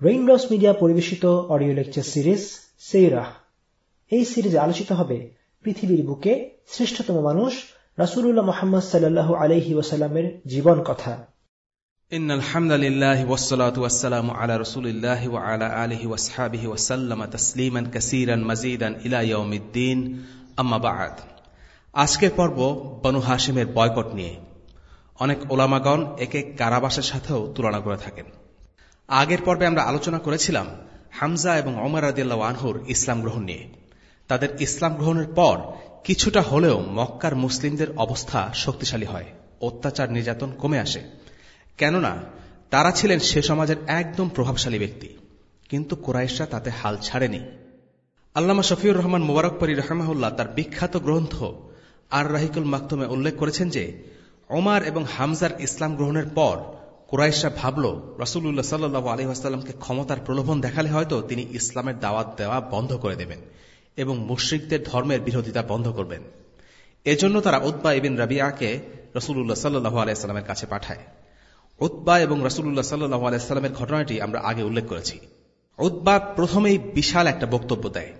Raindrops media পরিবেশিত audio lecture series সেইরাহ এই সিরিজে আলোচিত হবে পৃথিবীর বুকে শ্রেষ্ঠতম মানুষ রাসুল্লাহ মোহাম্মদ সাল্লাল্লাহু আলহি ওয়াসাল্লামের জীবন কথা إن الحمد لله والصلاة والسلام على رسول الله وعلى آله وصحابه وسلم تسليما كثيرا مزيدا إلى يوم الدين أما بعد আজকের পর্ব বনু হাসিমের বয়কট নিয়ে অনেক ওলামাগণ একে কারাবাসের সাথেও তুলনা করে থাকেন আগের পর্বে আমরা আলোচনা করেছিলাম হামজা এবং অমর আদিল্লা আনহুর ইসলাম গ্রহণ নিয়ে। তাদের ইসলাম গ্রহণের পর কিছুটা হলেও মক্কার মুসলিমদের অবস্থা শক্তিশালী হয়, অত্যাচার নির্যাতন কমে আসে। কেননা, তারা ছিলেন সে সমাজের একদম প্রভাবশালী ব্যক্তি, কিন্তু কোরাইশরা তাতে হাল ছাড়েনি। আল্লামা শফিউর রহমান মুবারকপরি রহমাহুল্লাহ তার বিখ্যাত গ্রন্থ আর রাহিকুল মাকতুমে উল্লেখ করেছেন যে, ওমার এবং হামজার ইসলাম গ্রহণের পর কুরাইশা ভাবল রসুল্লাহ সাল্লু আলহিহাস্লামকে ক্ষমতার প্রলোভন দেখালে হয়তো তিনি ইসলামের দাওয়াত দেওয়া বন্ধ করে দেবেন এবং মুশ্রিকদের ধর্মের বিরোধিতা বন্ধ করবেন। এজন্য তারা উদ্বা ইবিন রাবিয়াকে রসুল্লাহ সাল্লু আলাইস্লামের কাছে পাঠায়। উদ্বা এবং রসুল্লাহ সাল্লু আলাইস্লামের ঘটনাটি আমরা আগে উল্লেখ করেছি। উদ্বা প্রথমেই বিশাল একটা বক্তব্য দেয়।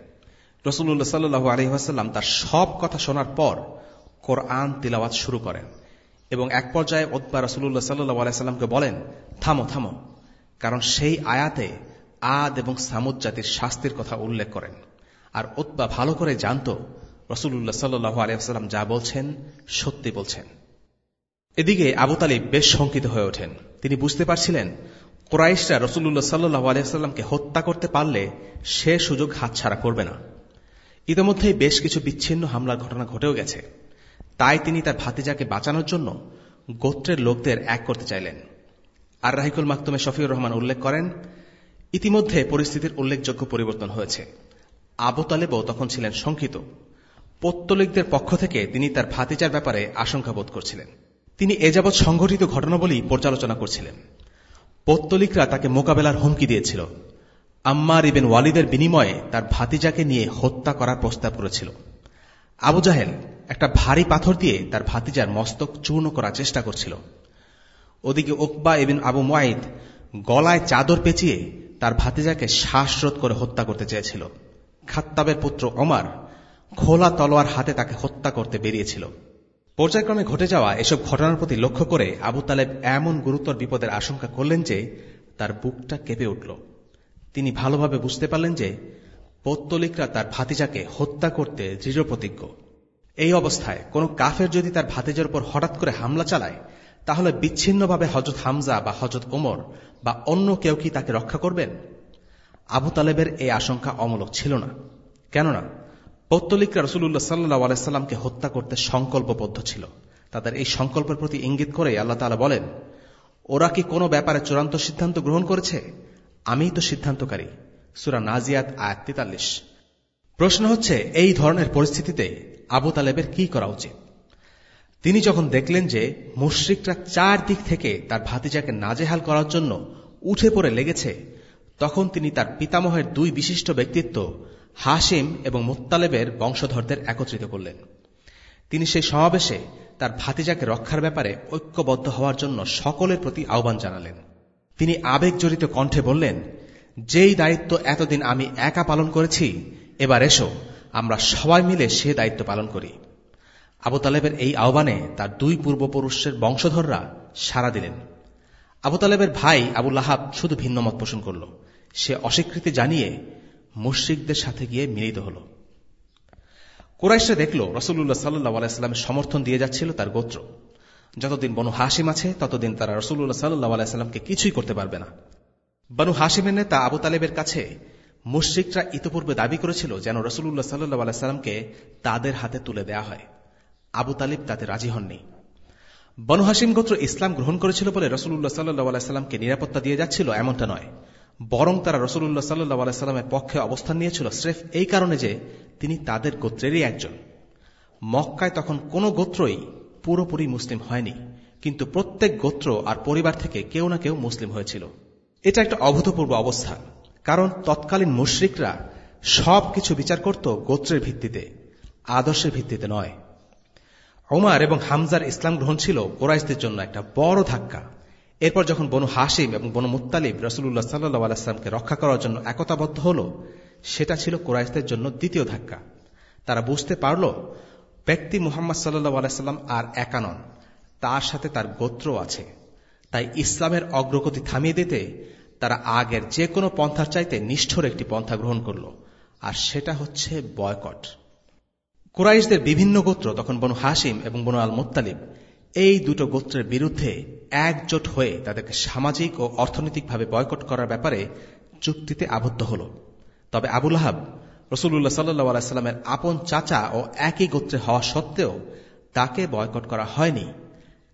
রসুল্লাহ সাল্লু আলহিহাস্লাম তার সব কথা শোনার পর কোরআন তিলাওয়াত শুরু করেন। এবং এক পর্যায়ে ওদ্বা রসুল্লাহ সাল্লু আলাইসাল্লামকে বলেন, থামো থামো। কারণ সেই আয়াতে আদ এবং সামুদ জাতির শাস্তির কথা উল্লেখ করেন। আর ওদ্বা ভালো করে জানত রসুল্লাহ সাল্লু আলিয়াল্লাম যা বলছেন, সত্যি বলছেন। এদিকে আবু তালিব বেশ শঙ্কিত হয়ে ওঠেন। তিনি বুঝতে পারছিলেন, কোরাইশরা রসুল্লাহ সাল্লু আলিয়াল্লামকে হত্যা করতে পারলে সে সুযোগ হাতছাড়া করবে না। ইতিমধ্যেই বেশ কিছু বিচ্ছিন্ন হামলার ঘটনা ঘটেও গেছে। তাই তিনি তার ভাতিজাকে বাঁচানোর জন্য গোত্রের লোকদের এক করতে চাইলেন। আর রাহিকুল মাকতুমে শফিউর রহমান উল্লেখ করেন, ইতিমধ্যে পরিস্থিতির উল্লেখযোগ্য পরিবর্তন হয়েছে। আবু তালেবও তখন ছিলেন শঙ্কিত। পত্তলিকদের পক্ষ থেকে তিনি তার ভাতিজার ব্যাপারে আশঙ্কা বোধ করছিলেন। তিনি এ যাবৎ সংঘটিত ঘটনাবলী পর্যালোচনা করছিলেন। পত্তলিকরা তাকে মোকাবেলার হুমকি দিয়েছিল। আম্মার ইবেন ওয়ালিদের বিনিময়ে তার ভাতিজাকে নিয়ে হত্যা করার প্রস্তাব করেছিল। আবু জাহেল একটা ভারী পাথর দিয়ে তার ভাতিজার মস্তক চূর্ণ করার চেষ্টা করছিল। ওদিকে ওকবা এবিন আবু মোয়াইদ গলায় চাদর পেঁচিয়ে তার ভাতিজাকে শ্বাসরোধ করে হত্যা করতে চেয়েছিল। খাত্তাবের পুত্র অমার খোলা তলোয়ার হাতে তাকে হত্যা করতে বেরিয়েছিল। পর্যায়ক্রমে ঘটে যাওয়া এসব ঘটনার প্রতি লক্ষ্য করে আবু তালেব এমন গুরুতর বিপদের আশঙ্কা করলেন যে তার বুকটা কেঁপে উঠল। তিনি ভালোভাবে বুঝতে পারলেন যে পত্তলিকরা তার ভাতিজাকে হত্যা করতে দৃঢ় প্রতিজ্ঞ এই অবস্থায় কোন কাফের যদি তার ভাতিজার উপর হঠাৎ করে হামলা চালায়, তাহলে বিচ্ছিন্নভাবে হজরত হামজা বা হজরত ওমর বা অন্য কেউ কি তাকে রক্ষা করবেন? আবু তালেবের এই আশঙ্কা অমূলক ছিল না। কেননা, পৌত্তলিকরা রসুল্লাহ সাল্লাহ আলাইস্লামকে হত্যা করতে সংকল্পবদ্ধ ছিল। তাদের এই সংকল্পের প্রতি ইঙ্গিত করে আল্লাহ তালা বলেন, ওরা কি কোনো ব্যাপারে চূড়ান্ত সিদ্ধান্ত গ্রহণ করেছে? আমিই তো সিদ্ধান্তকারী। সুরা নাজিয়াত আয়াত তেতাল্লিশ। প্রশ্ন হচ্ছে, এই ধরনের পরিস্থিতিতে আবু তালেবের কি করা উচিত? তিনি যখন দেখলেন যে মুশ্রিকরা চার দিক থেকে তার ভাতিজাকে নাজেহাল করার জন্য উঠে পড়ে লেগেছে, তখন তিনি তার পিতামহের দুই বিশিষ্ট ব্যক্তিত্ব হাসিম এবং মুত্তালেবের বংশধরদের একত্রিত করলেন। তিনি সেই সমাবেশে তার ভাতিজাকে রক্ষার ব্যাপারে ঐক্যবদ্ধ হওয়ার জন্য সকলের প্রতি আহ্বান জানালেন। তিনি আবেগজড়িত কণ্ঠে বললেন যেই দায়িত্ব এতদিন আমি একা পালন করেছি, এবার এসো, আমরা সবাই মিলে সে দায়িত্ব পালন করি। আবু তালেবের এই আহ্বানে তার দুই পূর্বপুরুষের বংশধররা সাড়া দিলেন। আবু তালেবের ভাই আবু লাহাব শুধু ভিন্ন মত পোষণ করল। সে অস্বীকৃতি জানিয়ে মুশ্রিকদের সাথে গিয়ে মিলিত হল। কোরাইশরা দেখল রসুল্লাহ সাল্লাহ আলাইস্লামের সমর্থন দিয়ে যাচ্ছিল তার গোত্র। যতদিন বনু হাসিম আছে, ততদিন তারা রসুল্লাহ সাল্লাহ আলাইস্লামকে কিছুই করতে পারবে না। বনু হাসিমের নেতা আবু তালেবের কাছে মুশ্রিকরা ইতপূর্বে দাবি করেছিল যেন রসুল্লাহ সাল্লাহ আলাইস্লামকে তাদের হাতে তুলে দেয়া হয়। আবু তালিব তাতে রাজি হননি। বনু হাসিম গোত্র ইসলাম গ্রহণ করেছিল বলে রসুল্লাহ সাল্লাহ আলাইস্লামকে নিরাপত্তা দিয়ে যাচ্ছিল এমনটা নয়। বরং তারা রসুল্লাহ সাল্লাহ আলাইস্লামের পক্ষে অবস্থান নিয়েছিল স্রেফ এই কারণে যে তিনি তাদের গোত্রেরই একজন। মক্কায় তখন কোনো গোত্রই পুরোপুরি মুসলিম হয়নি, কিন্তু প্রত্যেক গোত্র আর পরিবার থেকে কেউ না কেউ মুসলিম হয়েছিল। এটা একটা অভূতপূর্ব অবস্থা কারণ তৎকালীন মুশ্রিকরা সব কিছু বিচার করত গোত্রের ভিত্তিতে, আদর্শের ভিত্তিতে নয়। ওমার এবং হামজার ইসলাম গ্রহণ ছিল কোরাইশদের জন্য একটা বড় ধাক্কা। এরপর যখন বনু হাসিম এবং বনু মুতালিব রসুল্লাহ সাল্লাহ আলাইস্লামকে রক্ষা করার জন্য একতাবদ্ধ হল, সেটা ছিল কোরাইশদের জন্য দ্বিতীয় ধাক্কা। তারা বুঝতে পারল, ব্যক্তি মুহাম্মদ সাল্লাহ আলাইস্লাম আর একা নন, তার সাথে তার গোত্র আছে। তাই ইসলামের অগ্রগতি থামিয়ে দিতে তারা আগের যে কোনো পন্থার চাইতে নিষ্ঠুর একটি পন্থা গ্রহণ করল, আর সেটা হচ্ছে বয়কট। কুরাইশদের বিভিন্ন গোত্র, তখন বনু হাসিম এবং বনু আল মোত্তালিব এই দুটো গোত্রের বিরুদ্ধে একজোট হয়ে তাদেরকে সামাজিক ও অর্থনৈতিকভাবে বয়কট করার ব্যাপারে চুক্তিতে আবদ্ধ হল। তবে আবুল আহাব রসুল্লাহ সাল্লু আলাইস্লামের আপন চাচা ও একই গোত্রে হওয়া সত্ত্বেও তাকে বয়কট করা হয়নি,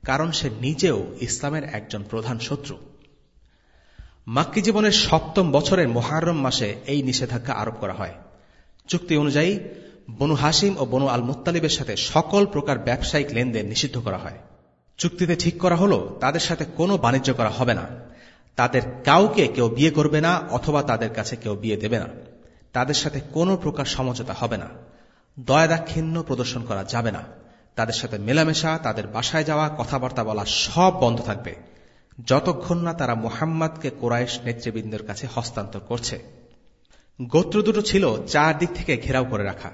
কারণ সে নিজেও ইসলামের একজন প্রধান শত্রু। মাক্কি জীবনের সপ্তম বছরের মোহারম মাসে এই নিষেধাজ্ঞা আরোপ করা হয়। চুক্তি অনুযায়ী বনু হাসিম ও বনু আল মুতালিবের সাথে সকল প্রকার ব্যবসায়িক লেনদেন নিষিদ্ধ করা হয়। চুক্তিতে ঠিক করা হল, তাদের সাথে কোনো বাণিজ্য করা হবে না। তাদের কাউকে কেউ বিয়ে করবে না অথবা তাদের কাছে কেউ বিয়ে দেবে না। তাদের সাথে কোনো প্রকার সমঝোতা হবে না। দয়াদাক্ষিণ্য প্রদর্শন করা যাবে না। তাদের সাথে মেলামেশা, তাদের বাসায় যাওয়া, কথাবার্তা বলা সব বন্ধ থাকবে। যতক্ষণ না তারা মোহাম্মদকে কোরাইশ নেতৃবৃন্দের কাছে হস্তান্তর করছে। গোত্র দুটো ছিল চার দিক থেকে ঘেরাও করে রাখা।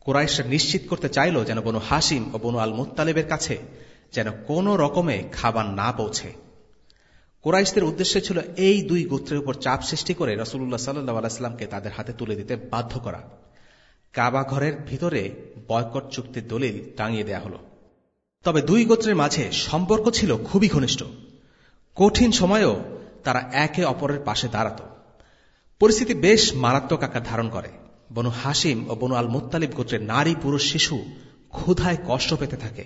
কোরাইশরা নিশ্চিত করতে চাইল যেন বনু হাসিম ও বনু আল মুতালেবের কাছে যেন কোনো রকমে খাবার না পৌঁছে। কোরাইশদের উদ্দেশ্য ছিল এই দুই গোত্রের উপর চাপ সৃষ্টি করে রসুল্লাহ সাল্লাহ আলাইস্লামকে তাদের হাতে তুলে দিতে বাধ্য করা। কাবা ঘরের ভিতরে বয়কট চুক্তির দলিল টাঙিয়ে দেয়া হল। তবে দুই গোত্রের মাঝে সম্পর্ক ছিল খুবই ঘনিষ্ঠ। কঠিন সময়েও তারা একে অপরের পাশে দাঁড়াত। পরিস্থিতি বেশ মারাত্মক আকার ধারণ করে। বনু হাসিম ও বনু আল মুতালিব গোত্রের নারী পুরুষ শিশু ক্ষুধায় কষ্ট পেতে থাকে।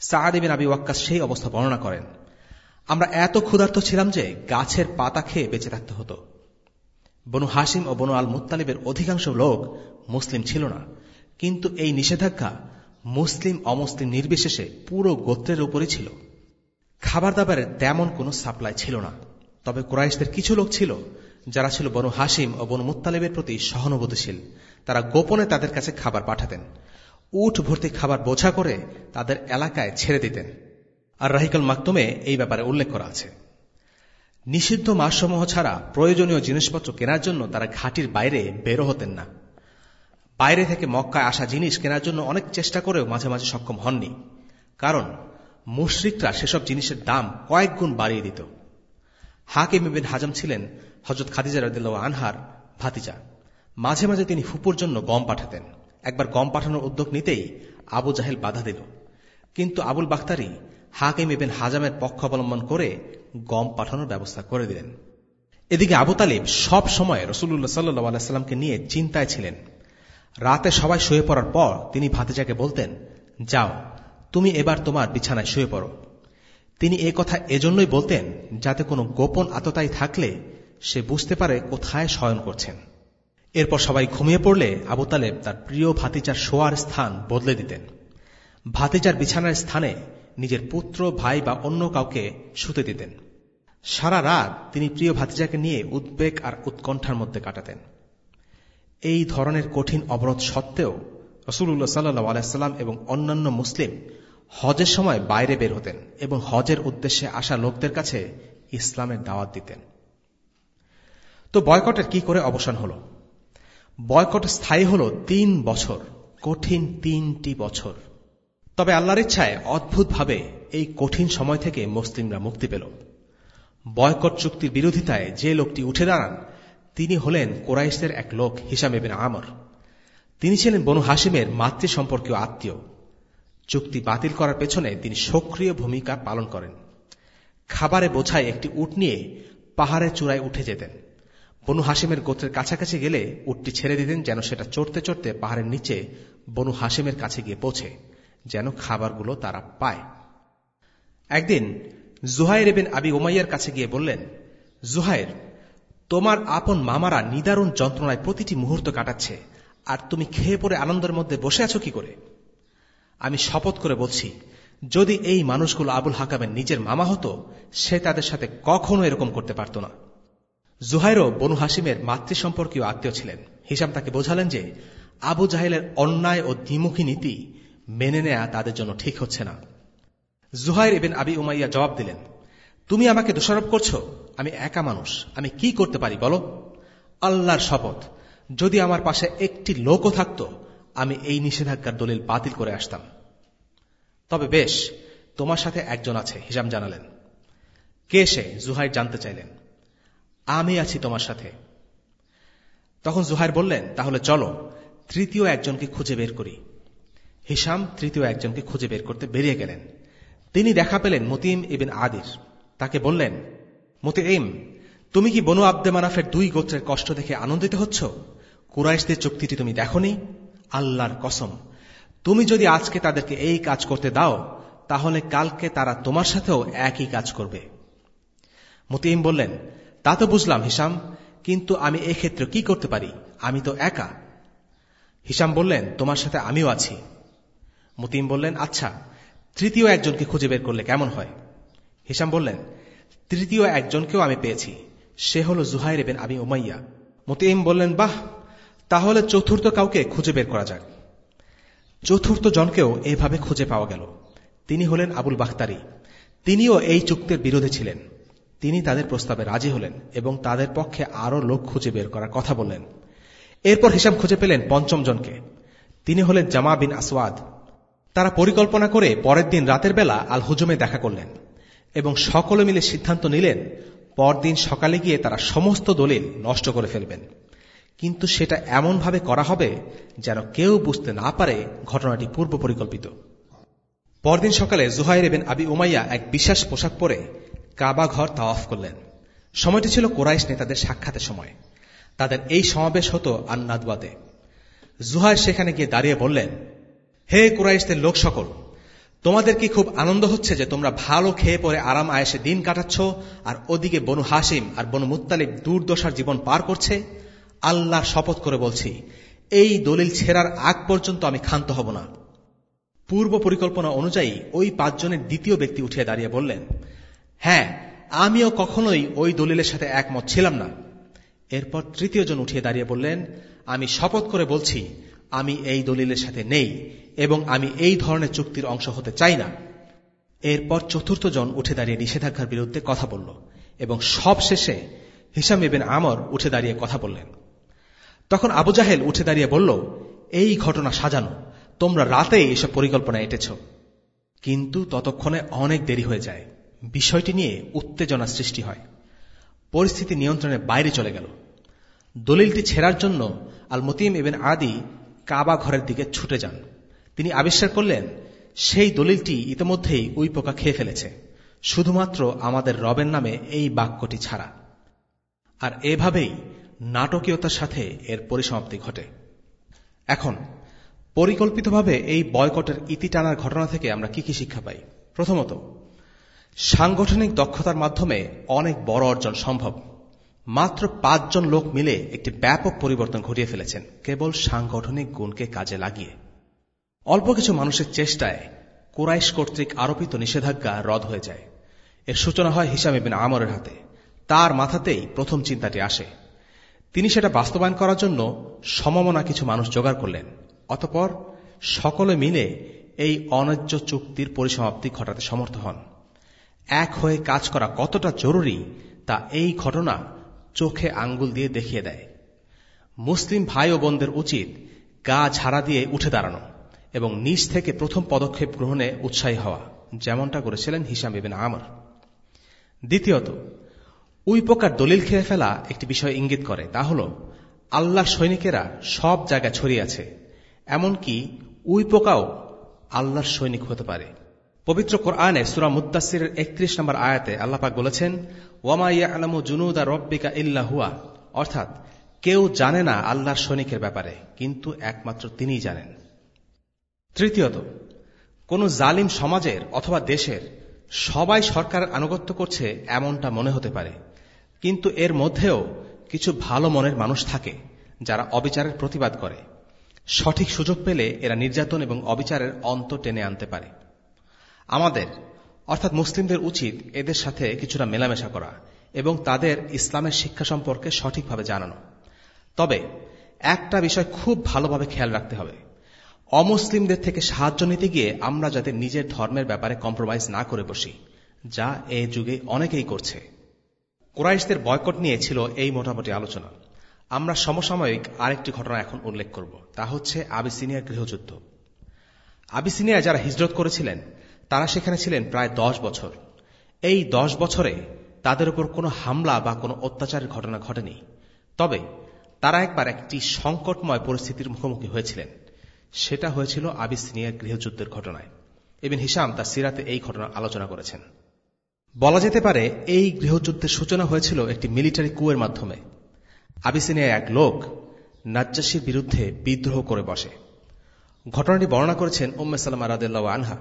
সাহাদিবিন আবি ওয়াক্কাস সেই অবস্থা বর্ণনা করেন। আমরা এত ক্ষুধার্ত ছিলাম যে গাছের পাতা খেয়ে বেঁচে থাকতে হতো। বনু হাসিম ও বনু আল মুতালিবের অধিকাংশ লোক মুসলিম ছিল না। কিন্তু এই নিষেধাজ্ঞা মুসলিম অমুসলিম নির্বিশেষে পুরো গোত্রের উপরই ছিল। খাবার দাবারের তেমন কোনো সাপ্লাই ছিল না। তবে কুরাইশদের কিছু লোক ছিল, যারা ছিল বনু হাসিম ও বনু মুতালিবের প্রতি সহানুভূতিশীল। তারা গোপনে তাদের কাছে খাবার পাঠাতেন। উঠ ভর্তি খাবার বোঝা করে তাদের এলাকায় ছেড়ে দিতেন। আর রাহিকাল মাকতুমে এই ব্যাপারে উল্লেখ করা আছে। নিষিদ্ধ মাসসমূহ ছাড়া প্রয়োজনীয় জিনিসপত্র কেনার জন্য তারা ঘাটির বাইরে বেরো হতেন না। বাইরে থেকে মক্কায় আসা জিনিস কেনার জন্য অনেক চেষ্টা করেও মাঝে মাঝে সক্ষম হননি। কারণ মুশ্রিকরা সেসব জিনিসের দাম কয়েক গুণ বাড়িয়ে দিত। হাকিম বিন হাজম ছিলেন হজরত খাদিজা রদিল্লা আনহার ভাতিজা। মাঝে মাঝে তিনি ফুপুর জন্য গম পাঠাতেন। একবার গম পাঠানোর উদ্যোগ নিতেই আবু জাহেল বাধা দিল। কিন্তু আবুল বাখতারি হাকিম ইবেন হাজামের পক্ষ অবলম্বন করে গম পাঠানোর ব্যবস্থা করে দিলেন। এদিকে আবু তালিব সব সময় রসুল্লাহ সাল্লু আলাইস্লামকে নিয়ে চিন্তায় ছিলেন। রাতে সবাই শুয়ে পড়ার পর তিনি ভাতিজাকে বলতেন, যাও তুমি এবার তোমার বিছানায় শুয়ে পড়ো। তিনি এ কথা এজন্যই বলতেন, যাতে কোনো গোপন আততাই থাকলে সে বুঝতে পারে কোথায় শয়ন করছেন। এরপর সবাই ঘুমিয়ে পড়লে আবু তালেব তার প্রিয় ভাতিজার শোয়ার স্থান বদলে দিতেন। ভাতিজার বিছানার স্থানে নিজের পুত্র, ভাই বা অন্য কাউকে শুতে দিতেন। সারা রাত তিনি প্রিয় ভাতিজাকে নিয়ে উদ্বেগ আর উৎকণ্ঠার মধ্যে কাটাতেন। এই ধরনের কঠিন অবরোধ সত্ত্বেও রসুল্লাহ সাল্লু এবং অন্যান্য মুসলিম হজের সময় বাইরে বের হতেন এবং হজের উদ্দেশ্যে আসা লোকদের কাছে ইসলামের দাওয়াত দিতেন। তো বয়কটের কি করে অবসান হল? বয়কট স্থায়ী হল তিন বছর, কঠিন তিনটি বছর। তবে আল্লাহর ইচ্ছায় অদ্ভুতভাবে এই কঠিন সময় থেকে মুসলিমরা মুক্তি পেল। বয়কট চুক্তির বিরোধিতায় যে লোকটি উঠে দাঁড়ান, তিনি হলেন কোরাইশদের এক লোক হিসাম এবেন আমর। তিনি ছিলেন বনু হাসিমের মাতৃ সম্পর্কীয় আত্মীয়। চুক্তি বাতিল করার পেছনে তিনি সক্রিয় ভূমিকা পালন করেন। খাবারে বোঝায় একটি উট নিয়ে পাহাড়ের চূড়ায় উঠে যেতেন। বনু হাসিমের গোত্রের কাছাকাছি গেলে উটটি ছেড়ে দিতেন যেন সেটা চড়তে চড়তে পাহাড়ের নিচে বনু হাসিমের কাছে গিয়ে পৌঁছে, যেন খাবারগুলো তারা পায়। একদিন জুহাইর এবেন আবি ওমাইয়ার কাছে গিয়ে বললেন, জুহাইর, তোমার আপন মামারা নিদারুণ যন্ত্রণায় প্রতিটি মুহূর্ত কাটাচ্ছে, আর তুমি খেয়ে পড়ে আনন্দের মধ্যে বসে আছো কি করে? আমি শপথ করে বলছি, যদি এই মানুষগুলো আবুল হাকামের নিজের মামা হতো, সে তাদের সাথে কখনো এরকম করতে পারত না। জুহাইরও বনু হাসিমের মাতৃ সম্পর্কীয় আত্মীয় ছিলেন। হিসাম তাকে বোঝালেন যে, আবু জাহেলের অন্যায় ও দ্বিমুখী নীতি মেনে নেয়া তাদের জন্য ঠিক হচ্ছে না। জুহাইর এবেন আবি উমাইয়া জবাব দিলেন, তুমি আমাকে দোষারোপ করছ? আমি একা মানুষ। আমি কি করতে পারি বলো? আল্লাহর শপথ, যদি আমার পাশে একটি লোকও থাকত আমি এই নিষেধাজ্ঞার দলিল বাতিল করে আসতাম। তবে বেশ, তোমার সাথে একজন আছে হিসাম জানালেন। কে সে? জুহাইর জানতে চাইলেন। আমি আছি তোমার সাথে। তখন জুহাইর বললেন, তাহলে চলো, তৃতীয় একজনকে খুঁজে বের করি। হিসাম তৃতীয় একজনকে খুঁজে বের করতে বেরিয়ে গেলেন। তিনি দেখা পেলেন মতিম ইবিন আদির। তাকে বললেন, মতিম, তুমি কি বনু আব্দে মানাফের দুই গোত্রের কষ্ট দেখে আনন্দিত হচ্ছ? কুরাইশদের চুক্তিটি তুমি দেখনি? আল্লাহর কসম। তুমি যদি আজকে তাদেরকে এই কাজ করতে দাও, তাহলে কালকে তারা তোমার সাথেও একই কাজ করবে। মতিম বললেন, তা তো বুঝলাম হিসাম কিন্তু আমি এক্ষেত্রে কি করতে পারি? আমি তো একা। হিসাম বললেন, তোমার সাথে আমিও আছি। মতিম বললেন আচ্ছা তৃতীয় একজনকে খুঁজে বের করলে কেমন হয়? হিসাম বললেন, তৃতীয় একজনকেও আমি পেয়েছি। সে হল জুহাইর এবেন আমি ওমাইয়া মতিম বললেন, বাহ তাহলে চতুর্থ কাউকে খুঁজে বের করা যাক। চতুর্থ জনকেও এভাবে খুঁজে পাওয়া গেল। তিনি হলেন আবুল বাখতারি। তিনিও এই চুক্তির বিরোধী ছিলেন। তিনি তাদের প্রস্তাবে রাজি হলেন এবং তাদের পক্ষে আরও লোক খুঁজে বের করার কথা বললেন। এরপর হিসাব খুঁজে পেলেন পঞ্চম জনকে। তিনি হলেন জামা বিন আসওয়াদ। তারা পরিকল্পনা করে পরের দিন রাতের বেলা আল হুজুমে দেখা করলেন এবং সকলে মিলে সিদ্ধান্ত নিলেন, পরদিন সকালে গিয়ে তারা সমস্ত দলিল নষ্ট করে ফেলবেন। কিন্তু সেটা এমনভাবে করা হবে যেন কেউ বুঝতে না পারে ঘটনাটি পূর্ব পরিকল্পিত। পরদিন সকালে জুহাইর এবেন আবি উমাইয়া এক বিশেষ পোশাক পরে কাবা ঘর তাওয়াফ করলেন। সময়টি ছিল কোরাইশ নেতাদের সাক্ষাতের সময়। তাদের এই সমাবেশ হতো আন্নাদওয়াতে। জুহাইর সেখানে গিয়ে দাঁড়িয়ে বললেন, হে কুরাইশদের লোক সকল, তোমাদের কি খুব আনন্দ হচ্ছে যে তোমরা ভালো খেয়ে পরে আরাম আয়েসে দিন কাটাচ্ছ আর ওদিকে বনু হাসিম আর বনু মুতালিব দুর্দশার জীবন পার করছে? আল্লাহ শপথ করে বলছি, এই দলিল ছেড়ার আগ পর্যন্ত আমি ক্ষান্ত হব না। পূর্ব পরিকল্পনা অনুযায়ী ওই পাঁচজনের দ্বিতীয় ব্যক্তি উঠিয়ে দাঁড়িয়ে বললেন হ্যাঁ আমিও কখনোই ওই দলিলের সাথে একমত ছিলাম না। এরপর তৃতীয় জন উঠিয়ে দাঁড়িয়ে বললেন, আমি শপথ করে বলছি, আমি এই দলিলের সাথে নেই এবং আমি এই ধরনের চুক্তির অংশ হতে চাই না। এরপর চতুর্থ জন উঠে দাঁড়িয়ে নিষেধাজ্ঞার বিরুদ্ধে কথা বলল এবং সব শেষে হিসাম ইবেন আমর উঠে দাঁড়িয়ে কথা বললেন। তখন আবু জাহেল উঠে দাঁড়িয়ে বলল, এই ঘটনা সাজানো। তোমরা রাতে এসব পরিকল্পনা এঁটেছ। কিন্তু ততক্ষণে অনেক দেরি হয়ে যায়। বিষয়টি নিয়ে উত্তেজনা সৃষ্টি হয়। পরিস্থিতি নিয়ন্ত্রণের বাইরে চলে গেল। দলিলটি ছেড়ার জন্য আল মতিম এবেন আদি কাবা ঘরের দিকে ছুটে যান। তিনি আবিষ্কার করলেন, সেই দলিলটি ইতিমধ্যেই উই পোকা খেয়ে ফেলেছে। শুধুমাত্র আমাদের রবের নামে এই বাক্যটি ছাড়া। আর এভাবেই নাটকীয়তার সাথে এর পরিসমাপ্তি ঘটে। এখন, পরিকল্পিতভাবে এই বয়কটের ইতি টানার ঘটনা থেকে আমরা কি কি শিক্ষা পাই? প্রথমত, সাংগঠনিক দক্ষতার মাধ্যমে অনেক বড় অর্জন সম্ভব। মাত্র পাঁচজন লোক মিলে একটি ব্যাপক পরিবর্তন ঘটিয়ে ফেলেছেন, কেবল সাংগঠনিক গুণকে কাজে লাগিয়ে। অল্প কিছু মানুষের চেষ্টায় কোরাইশ কর্তৃক আরোপিত নিষেধাজ্ঞা রদ হয়ে যায়। এর সূচনা হয় হিসাম বিন আমরের হাতে। তার মাথাতেই প্রথম চিন্তাটি আসে। তিনি সেটা বাস্তবায়ন করার জন্য সমমনা কিছু মানুষ জোগাড় করলেন। অতপর সকলে মিলে এই অন্যায্য চুক্তির পরিসমাপ্তি ঘটাতে সমর্থ হন। এক হয়ে কাজ করা কতটা জরুরি তা এই ঘটনা চোখে আঙ্গুল দিয়ে দেখিয়ে দেয়। মুসলিম ভাই ও বোনদের উচিত গা ঝাড়া দিয়ে উঠে দাঁড়ানো এবং নিজ থেকে প্রথম পদক্ষেপ গ্রহণে উৎসাহী হওয়া, যেমনটা করেছিলেন হিসাম বিবেন আমর। দ্বিতীয়ত উই পোকার দলিল খেয়ে ফেলা একটি বিষয় ইঙ্গিত করে, তা হল আল্লাহর সৈনিকেরা সব জায়গায় ছড়িয়ে আছে, এমনকি উই পোকাও আল্লাহর সৈনিক হতে পারে। পবিত্র কোরআনে সুরা মুদাসিরের একত্রিশ নম্বর আয়াতে আল্লাপাক বলেছেন ওয়ামাইয়া আলামু জুনুদা রব্বিকা ইল্লা হুয়া। অর্থাৎ, কেউ জানে না আল্লাহর সৈনিকের ব্যাপারে, কিন্তু একমাত্র তিনিই জানেন। তৃতীয়ত, কোন জালিম সমাজের অথবা দেশের সবাই সরকারের আনুগত্য করছে এমনটা মনে হতে পারে কিন্তু এর মধ্যেও কিছু ভালো মনের মানুষ থাকে, যারা অবিচারের প্রতিবাদ করে। সঠিক সুযোগ পেলে এরা নির্যাতন এবং অবিচারের অন্ত টেনে আনতে পারে। আমাদের, অর্থাৎ মুসলিমদের উচিত এদের সাথে কিছুটা মেলামেশা করা এবং তাদের ইসলামের শিক্ষা সম্পর্কে সঠিকভাবে জানানো। তবে একটা বিষয় খুব ভালোভাবে খেয়াল রাখতে হবে। অমুসলিমদের থেকে সাহায্য নিতে গিয়ে আমরা যাতে নিজের ধর্মের ব্যাপারে কম্প্রোমাইজ না করে বসি, যা এ যুগে অনেকেই করছে। কোরাইশদের বয়কট নিয়ে ছিল এই মোটামুটি আলোচনা। আমরা সমসাময়িক আরেকটি ঘটনা এখন উল্লেখ করব, তা হচ্ছে আবিসিনিয়া গৃহযুদ্ধ। আবিসিনিয়া যারা হিজরত করেছিলেন, তারা সেখানে ছিলেন প্রায় দশ বছর। এই দশ বছরে তাদের উপর কোনো হামলা বা কোনো অত্যাচারের ঘটনা ঘটেনি। তবে তারা একবার একটি সংকটময় পরিস্থিতির মুখোমুখি হয়েছিলেন। সেটা হয়েছিল আবিসিনিয়া গৃহযুদ্ধের ঘটনায়। এবিন হিসাম তার সিরাতে এই ঘটনা আলোচনা করেছেন। বলা যেতে পারে, এই গৃহযুদ্ধের সূচনা হয়েছিল একটি মিলিটারি কুয়ের মাধ্যমে। আবিসিনিয়া এক লোক নাজ্জাসির বিরুদ্ধে বিদ্রোহ করে বসে। ঘটনাটি বর্ণনা করেছেন উম্মে সালামা রাদেল্লাহ আনহা।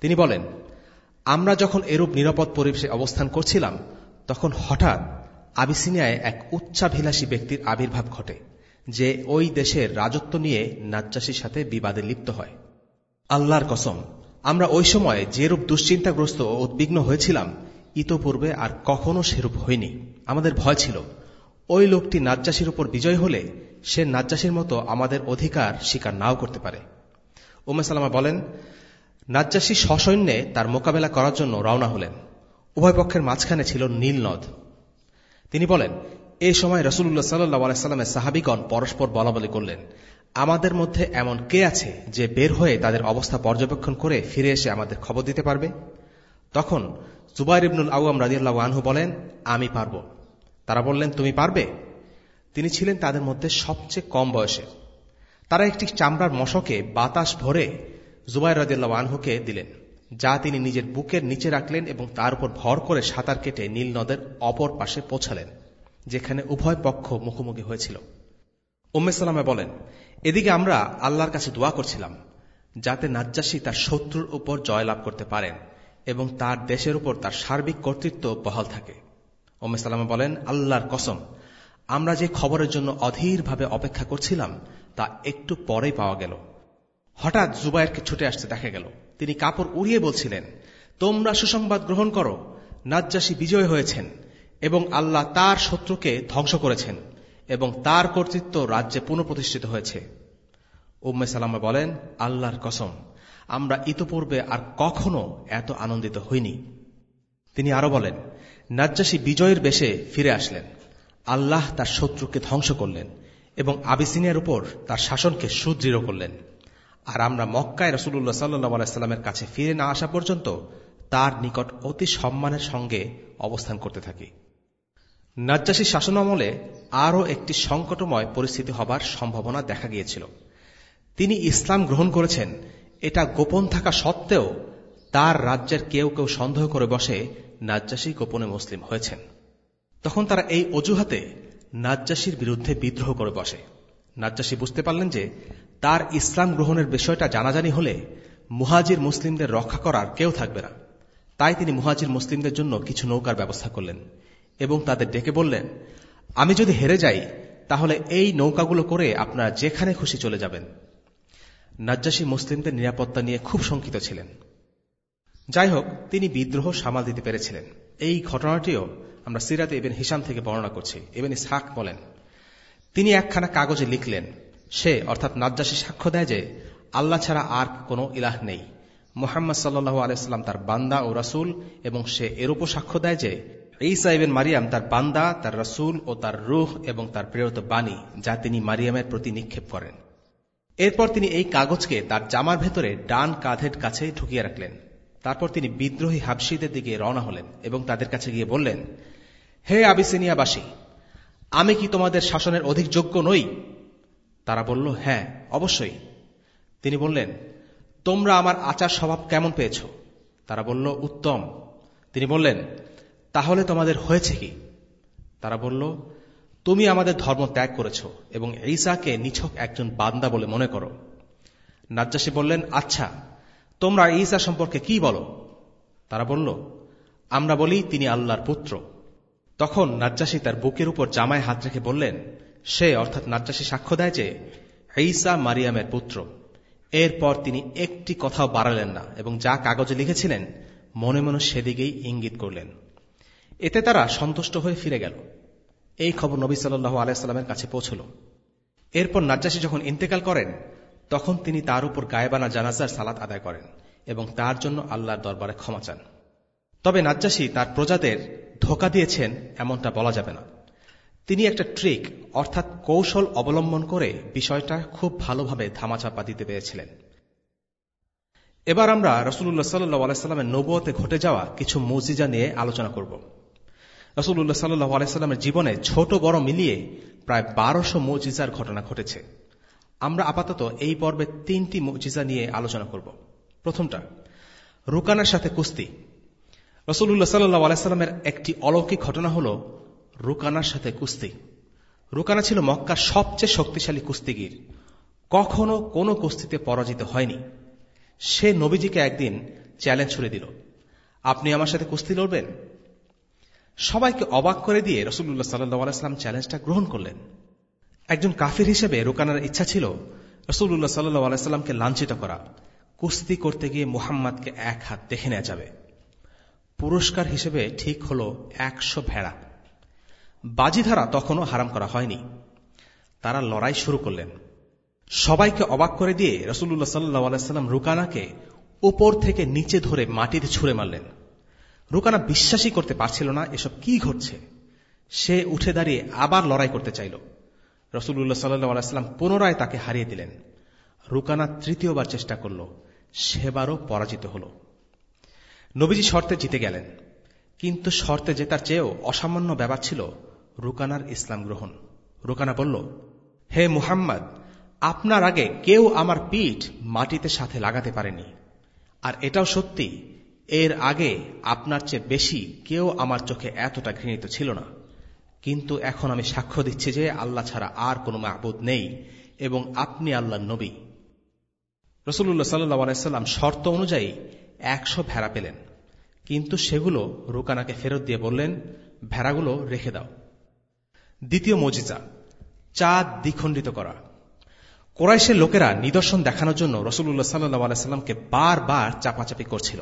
তিনি বলেন, আমরা যখন এরূপ নিরাপদ পরিবেশে অবস্থান করছিলাম, তখন হঠাৎ আবিসিনিয়ায় এক উচ্চাভিলাষী ব্যক্তির আবির্ভাব ঘটে, যে ওই দেশের রাজত্ব নিয়ে নাজ্জাসির সাথে বিবাদে লিপ্ত হয়। আল্লাহর কসম, আমরা ওই সময় যেরূপ দুশ্চিন্তাগ্রস্ত ও উদ্বিগ্ন হয়েছিলাম ইতোপূর্বে আর কখনো সেরূপ হয়নি। আমাদের ভয় ছিল। ওই লোকটি নাজ্জাসির উপর বিজয় হলে সে নাজ্জাসির মতো আমাদের অধিকার স্বীকার নাও করতে পারে। উমে সালামা বলেন, নাজ্জাসী সসৈন্যে তার মোকাবেলা করার জন্য রওনা হলেন। উভয় পক্ষের মাঝখানে ছিল নীল নদ। তিনি বলেন এই সময় রসুল্লাহ সাল্লাহ সাল্লামের সাহাবিগণ পরস্পর বলাবলি করলেন। আমাদের মধ্যে এমন কে আছে যে বের হয়ে তাদের অবস্থা পর্যবেক্ষণ করে ফিরে এসে আমাদের খবর দিতে পারবে? তখন জুবাইর ইবনুল আউয়াম রাজিয়াল্লাহ আনহু বলেন, আমি পারব। তারা বললেন, তুমি পারবে? তিনি ছিলেন তাদের মধ্যে সবচেয়ে কম বয়সে। তারা একটি চামড়ার মশকে বাতাস ভরে জুবাইর রাজিয়াল্লাহ আনহুকে দিলেন, যা তিনি নিজের বুকের নিচে রাখলেন এবং তার উপর ভর করে সাঁতার কেটে নীল নদের অপর পাশে পৌঁছালেন, যেখানে উভয় পক্ষ মুখোমুখি হয়েছিল। উম্মে সালামে বলেন, এদিকে আমরা আল্লাহর কাছে দোয়া করছিলাম, যাতে নাজ্জাসী তার শত্রুর উপর জয়লাভ করতে পারেন। এবং তার দেশের উপর তার সার্বিক কর্তৃত্ব বহাল থাকে। ওমে সালামে বলেন, আল্লাহর কসম, আমরা যে খবরের জন্য অধীরভাবে অপেক্ষা করছিলাম, তা একটু পরেই পাওয়া গেল। হঠাৎ জুবাইরকে ছুটে আসতে দেখা গেল। তিনি কাপড় উড়িয়ে বলছিলেন, তোমরা সুসংবাদ গ্রহণ করো, নাজ্জাসী বিজয় হয়েছেন এবং আল্লাহ তার শত্রুকে ধ্বংস করেছেন এবং তার কর্তৃত্ব রাজ্যে পুনঃপ্রতিষ্ঠিত হয়েছে। উম্মে সালামা বলেন, আল্লাহর কসম আমরা ইতোপূর্বে আর কখনো এত আনন্দিত হইনি। তিনি আরও বলেন, নাজ্জাসী বিজয়ের বেশে ফিরে আসলেন। আল্লাহ তার শত্রুকে ধ্বংস করলেন এবং আবিসিনিয়ার উপর তার শাসনকে সুদৃঢ় করলেন। আর আমরা মক্কায় রসুল্লাহ সাল্লাহ সাল্লামের কাছে ফিরে না আসা পর্যন্ত তার নিকট অতি সম্মানের সঙ্গে অবস্থান করতে থাকি। নাজ্জাসী শাসনামলে আরও একটি সংকটময় পরিস্থিতি হবার সম্ভাবনা দেখা গিয়েছিল। তিনি ইসলাম গ্রহণ করেছেন এটা গোপন থাকা সত্ত্বেও তার রাজ্যের কেউ কেউ সন্দেহ করে বসে নাজ্জাসী গোপনে মুসলিম হয়েছেন। তখন তারা এই অজুহাতে নাজ্জাসীর বিরুদ্ধে বিদ্রোহ করে বসে। নাজ্জাসী বুঝতে পারলেন যে তার ইসলাম গ্রহণের বিষয়টা জানাজানি হলে মুহাজির মুসলিমদের রক্ষা করার কেউ থাকবে না। তাই তিনি মুহাজির মুসলিমদের জন্য কিছু নৌকার ব্যবস্থা করলেন এবং তাদের ডেকে বললেন, আমি যদি হেরে যাই, তাহলে এই নৌকাগুলো করে আপনারা যেখানে খুশি চলে যাবেন। নাজ্জাসী মুসলিমদের নিরাপত্তা নিয়ে খুব শঙ্কিত ছিলেন। যাই হোক তিনি বিদ্রোহ সামাল দিতে পেরেছিলেন। এই ঘটনাটিও আমরা সিরাতে এবেন হিসাম থেকে বর্ণনা করছি। এবেন ইসহাক বলেন, তিনি একখানা কাগজে লিখলেন, সে অর্থাৎ নাজ্জাসী সাক্ষ্য দেয় যে, আল্লাহ ছাড়া আর কোনো ইলাহ নেই। মোহাম্মদ সাল্লু আলাইস্লাম তার বান্দা ও রাসুল, এবং সে এরূপও সাক্ষ্য দেয় যে, ঈসা ইবেন মারিয়াম তার বান্দা, তার রসুল ও তার রুহ এবং তার প্রেরত বাণী, যা তিনি মারিয়ামের প্রতি নিক্ষেপ করেন। এরপর তিনি এই কাগজকে তার জামার ভেতরে ডান কাঁধের কাছে ঢুকিয়ে রাখলেন। তারপর তিনি বিদ্রোহী হাবসিদের দিকে রওনা হলেন এবং তাদের কাছে গিয়ে বললেন, হে আবিসিনিয়াবাসী, আমি কি তোমাদের শাসনের অধিক যোগ্য নই? তারা বলল হ্যাঁ অবশ্যই। তিনি বললেন, তোমরা আমার আচার স্বভাব কেমন পেয়েছ? তারা বলল, উত্তম। তিনি বললেন, তাহলে তোমাদের হয়েছে কি? তারা বলল তুমি আমাদের ধর্ম ত্যাগ করেছ এবং ঈসাকে নিছক একজন বান্দা বলে মনে করো। নাজ্জাসী বললেন আচ্ছা তোমরা ঈসা সম্পর্কে কি বলো? তারা বলল, আমরা বলি তিনি আল্লাহর পুত্র। তখন নাজ্জাসী তার বুকের উপর জামায় হাত রেখে বললেন, সে অর্থাৎ নাজ্জাসী সাক্ষ্য দেয় যে, ঈসা মারিয়ামের পুত্র। এরপর তিনি একটি কথাও বাড়ালেন না এবং যা কাগজে লিখেছিলেন, মনে মনে সেদিকেই ইঙ্গিত করলেন। এতে তারা সন্তুষ্ট হয়ে ফিরে গেল। এই খবর নবী সাল্লু আলাইস্লামের কাছে পৌঁছল। এরপর নাজ্জাসী যখন ইন্তেকাল করেন, তখন তিনি তার উপর গায়েবানা জানাজার সালাত আদায় করেন এবং তার জন্য আল্লাহর দরবারে ক্ষমা চান। তবে নাজ্জাসী তার প্রজাদের ধোকা দিয়েছেন এমনটা বলা যাবে না। তিনি একটা ট্রিক, অর্থাৎ কৌশল অবলম্বন করে বিষয়টা খুব ভালোভাবে ধামাচাপা দিতে পেরেছিলেন। এবার আমরা রসুল্লাহ সাল্লাহ আলাইস্লামের নবুয়তে ঘটে যাওয়া কিছু মসজিজা নিয়ে আলোচনা করব। রসুল্লাহ সাল্লাহ আলাইস্লামের জীবনে ছোট বড় মিলিয়ে প্রায় বারোশো মজিজার ঘটনা ঘটেছে। আমরা আপাতত এই পর্বে তিনটি মজিজা নিয়ে আলোচনা করব। প্রথমটা, রুকানার সাথে কুস্তি। রসুল্লাহ সাল্লাহ আলাইস্লামের একটি অলৌকিক ঘটনা হল রুকানার সাথে কুস্তি। রুকানা ছিল মক্কার সবচেয়ে শক্তিশালী কুস্তিগির। কখনো কোনো কুস্তিতে পরাজিত হয়নি। সে নবীজিকে একদিন চ্যালেঞ্জ ছুড়ে দিল। আপনি আমার সাথে কুস্তি লড়বেন? সবাইকে অবাক করে দিয়ে রসুল্লাহ সাল্লাম চ্যালেঞ্জটা গ্রহণ করলেন। একজন কাফির হিসেবে রুকানার ইচ্ছা ছিল রসুল্লাহ সাল্লাহ আলাইস্লামকে লাঞ্ছিত করা। কুস্তি করতে গিয়ে মুহাম্madকে এক হাত দেখে নেওয়া যাবে। পুরস্কার হিসেবে ঠিক হল একশো ভেড়া। বাজিধারা তখনও হারাম করা হয়নি। তারা লড়াই শুরু করলেন। সবাইকে অবাক করে দিয়ে রসুল্লাহ সাল্লাহ আলাইস্লাম রুকানাকে উপর থেকে নিচে ধরে মাটিতে ছুঁড়ে মারলেন। রুকানা বিশ্বাসই করতে পারছিল না এসব কি ঘটছে। সে উঠে দাঁড়িয়ে আবার লড়াই করতে চাইল। রসুল্লাহ সাল্লাহ আলাইস্লাম পুনরায় তাকে হারিয়ে দিলেন। রুকানা তৃতীয়বার চেষ্টা করল, সেবারও পরাজিত হল। নবীজি শর্তে জিতে গেলেন, কিন্তু শর্তে জেতার চেয়েও অসামান্য ব্যাপার ছিল রুকানার ইসলাম গ্রহণ। রুকানা বলল, হে মুহাম্মদ, আপনার আগে কেউ আমার পিঠ মাটিতে সাথে লাগাতে পারেনি। আর এটাও সত্যি এর আগে আপনার চেয়ে বেশি কেউ আমার চোখে এতটা ঘৃণিত ছিল না। কিন্তু এখন আমি সাক্ষ্য দিচ্ছি যে আল্লাহ ছাড়া আর কোনো মাহবুদ নেই এবং আপনি আল্লাহ নবী। রসুল্লাহ সাল্লাম শর্ত অনুযায়ী একশো ভেড়া পেলেন। কিন্তু সেগুলো রুকানাকে ফেরত দিয়ে বললেন, ভেড়াগুলো রেখে দাও। দ্বিতীয় মজিজা, চাঁদ দ্বিখণ্ডিত করা। কোরাইশের লোকেরা নিদর্শন দেখানোর জন্য রসুল্লাহ সাল্লাহ আলাইস্লামকে বারবার চাপাচাপি করছিল।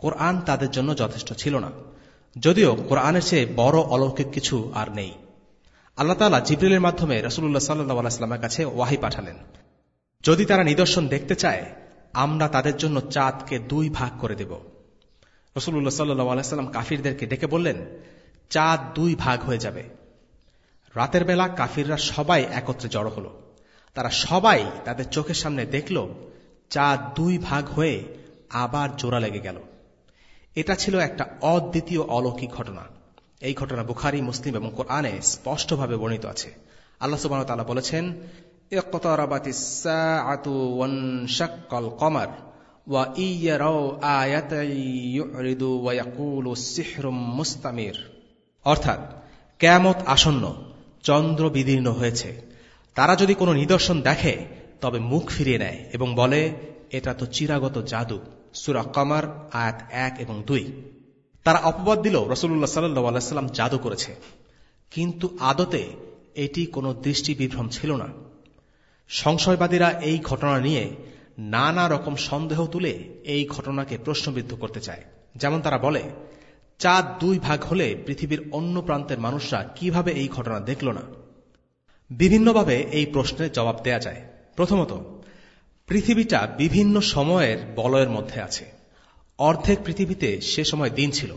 কোরআন তাদের জন্য যথেষ্ট ছিল না। যদিও কোরআনের চেয়ে বড় অলৌকিক কিছু আর নেই। আল্লাহ তালা জিব্রিলের মাধ্যমে রসুল্লাহ সাল্লাহ আলাইস্লামের কাছে ওয়াহি পাঠালেন। যদি তারা নিদর্শন দেখতে চায়, আমরা তাদের জন্য চাঁদকে দুই ভাগ করে দেব। রসুল্লাহ সাল্লাহ আলাইস্লাম কাফিরদেরকে ডেকে বললেন, চাঁদ দুই ভাগ হয়ে যাবে। রাতের বেলা কাফিররা সবাই একত্রে জড়ো হল। তারা সবাই তাদের চোখের সামনে দেখল, চাঁদ দুই ভাগ হয়ে আবার জোড়া লেগে গেল। এটা ছিল একটা অদ্বিতীয় অলৌকিক ঘটনা। এই ঘটনা বুখারি, মুসলিম এবং কোরআনে স্পষ্টভাবে বর্ণিত আছে। আল্লাহ সুবাহ তালা বলেছেন কমার অর্থাৎ কেমত আসন্ন, চন্দ্র বিদীর্ণ হয়েছে। তারা যদি কোনো নিদর্শন দেখে, তবে মুখ ফিরিয়ে নেয় এবং বলে, এটা তো চিরাগত জাদু। সুরা কমার, আয়াত এক এবং দুই। তারা অপবাদ দিল রসুল্লাহ সাল্লাম জাদু করেছে। কিন্তু আদতে এটি কোনো দৃষ্টি বিভ্রম ছিল না। সংশয়বাদীরা এই ঘটনা নিয়ে নানা রকম সন্দেহ তুলে এই ঘটনাকে প্রশ্নবিদ্ধ করতে চায়। যেমন তারা বলে, চাঁদ দুই ভাগ হলে পৃথিবীর অন্য প্রান্তের মানুষরা কীভাবে এই ঘটনা দেখল না? বিভিন্নভাবে এই প্রশ্নের জবাব দেয়া যায়। প্রথমত পৃথিবীটা বিভিন্ন সময়ের বলয়ের মধ্যে আছে। অর্ধেক পৃথিবীতে সে সময় দিন ছিল,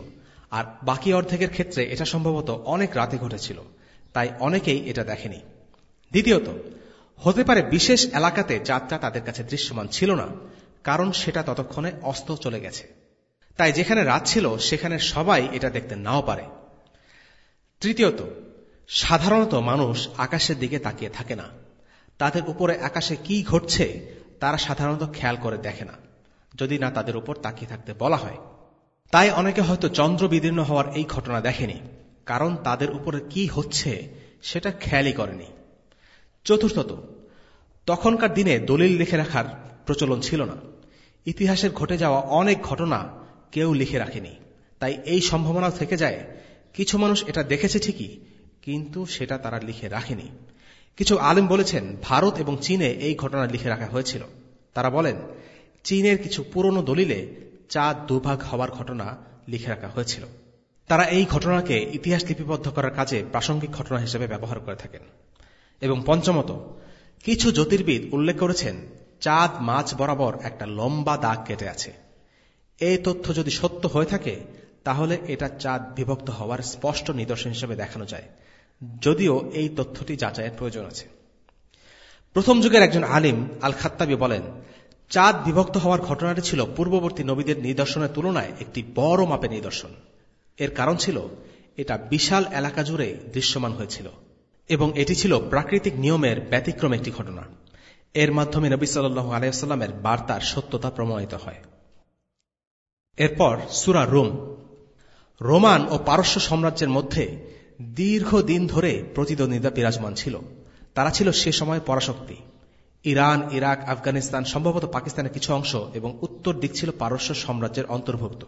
আর বাকি অর্ধেকের ক্ষেত্রে এটা সম্ভবত অনেক রাতে ঘটেছিল, তাই অনেকেই এটা দেখেনি। দ্বিতীয়ত, হতে পারে বিশেষ এলাকাতে যাত্রা তাদের কাছে দৃশ্যমান ছিল না, কারণ সেটা ততক্ষণে অস্ত চলে গেছে। তাই যেখানে রাত ছিল, সেখানে সবাই এটা দেখতে নাও পারে। তৃতীয়ত, সাধারণত মানুষ আকাশের দিকে তাকিয়ে থাকে না। তাদের উপরে আকাশে কি ঘটছে তারা সাধারণত খেয়াল করে দেখে না, যদি না তাদের উপর তাকিয়ে থাকতে বলা হয়। তাই অনেকে হয়তো চন্দ্র বিদীর্ণ হওয়ার এই ঘটনা দেখেনি, কারণ তাদের উপরে কি হচ্ছে সেটা খেয়ালই করেনি। চতুর্থত, তখনকার দিনে দলিল লিখে রাখার প্রচলন ছিল না। ইতিহাসের ঘটে যাওয়া অনেক ঘটনা কেউ লিখে রাখেনি। তাই এই সম্ভাবনা থেকে যায়, কিছু মানুষ এটা দেখেছে ঠিকই, কিন্তু সেটা তারা লিখে রাখেনি। কিছু আলেম বলেছেন, ভারত এবং চীনে এই ঘটনা লিখে রাখা হয়েছিল। তারা বলেন, চীনের কিছু পুরনো দলিলে চাঁদ দুভাগ হওয়ার ঘটনা লিখে রাখা হয়েছিল। তারা এই ঘটনাকে ইতিহাস লিপিবদ্ধ করার কাজে প্রাসঙ্গিক ঘটনা হিসেবে ব্যবহার করে থাকেন। এবং পঞ্চমত, কিছু জ্যোতির্বিদ উল্লেখ করেছেন, চাঁদ মাছ বরাবর একটা লম্বা দাগ কেটে আছে। এই তথ্য যদি সত্য হয়ে থাকে, তাহলে এটা চাঁদ বিভক্ত হওয়ার স্পষ্ট নিদর্শন হিসেবে দেখানো যায়। যদিও এই তথ্যটি যাচাইয়ের প্রয়োজন আছে। প্রথম যুগের একজন আলিম আল খাত্তাবি বলেন, চাঁদ বিভক্ত হওয়ার ঘটনাটি ছিল পূর্ববর্তী নবীদের নিদর্শনের তুলনায় একটি বড় মাপের নিদর্শন। এর কারণ ছিল, এটা বিশাল এলাকা জুড়ে দৃশ্যমান হয়েছিল এবং এটি ছিল প্রাকৃতিক নিয়মের ব্যতিক্রম একটি ঘটনা। এর মাধ্যমে নবী সাল্লু আলাইস্লামের বার্তার সত্যতা প্রমাণিত হয়। এরপর সুরা রোম। রোমান ও পারস্য সাম্রাজ্যের মধ্যে দীর্ঘদিন ধরে প্রতিদ্বন্দ্বিতা বিরাজমান ছিল। তারা ছিল সে সময় পরাশক্তি। ইরান, ইরাক, আফগানিস্তান, সম্ভবত পাকিস্তানের কিছু অংশ এবং উত্তর দিক ছিল পারস্য সাম্রাজ্যের অন্তর্ভুক্ত।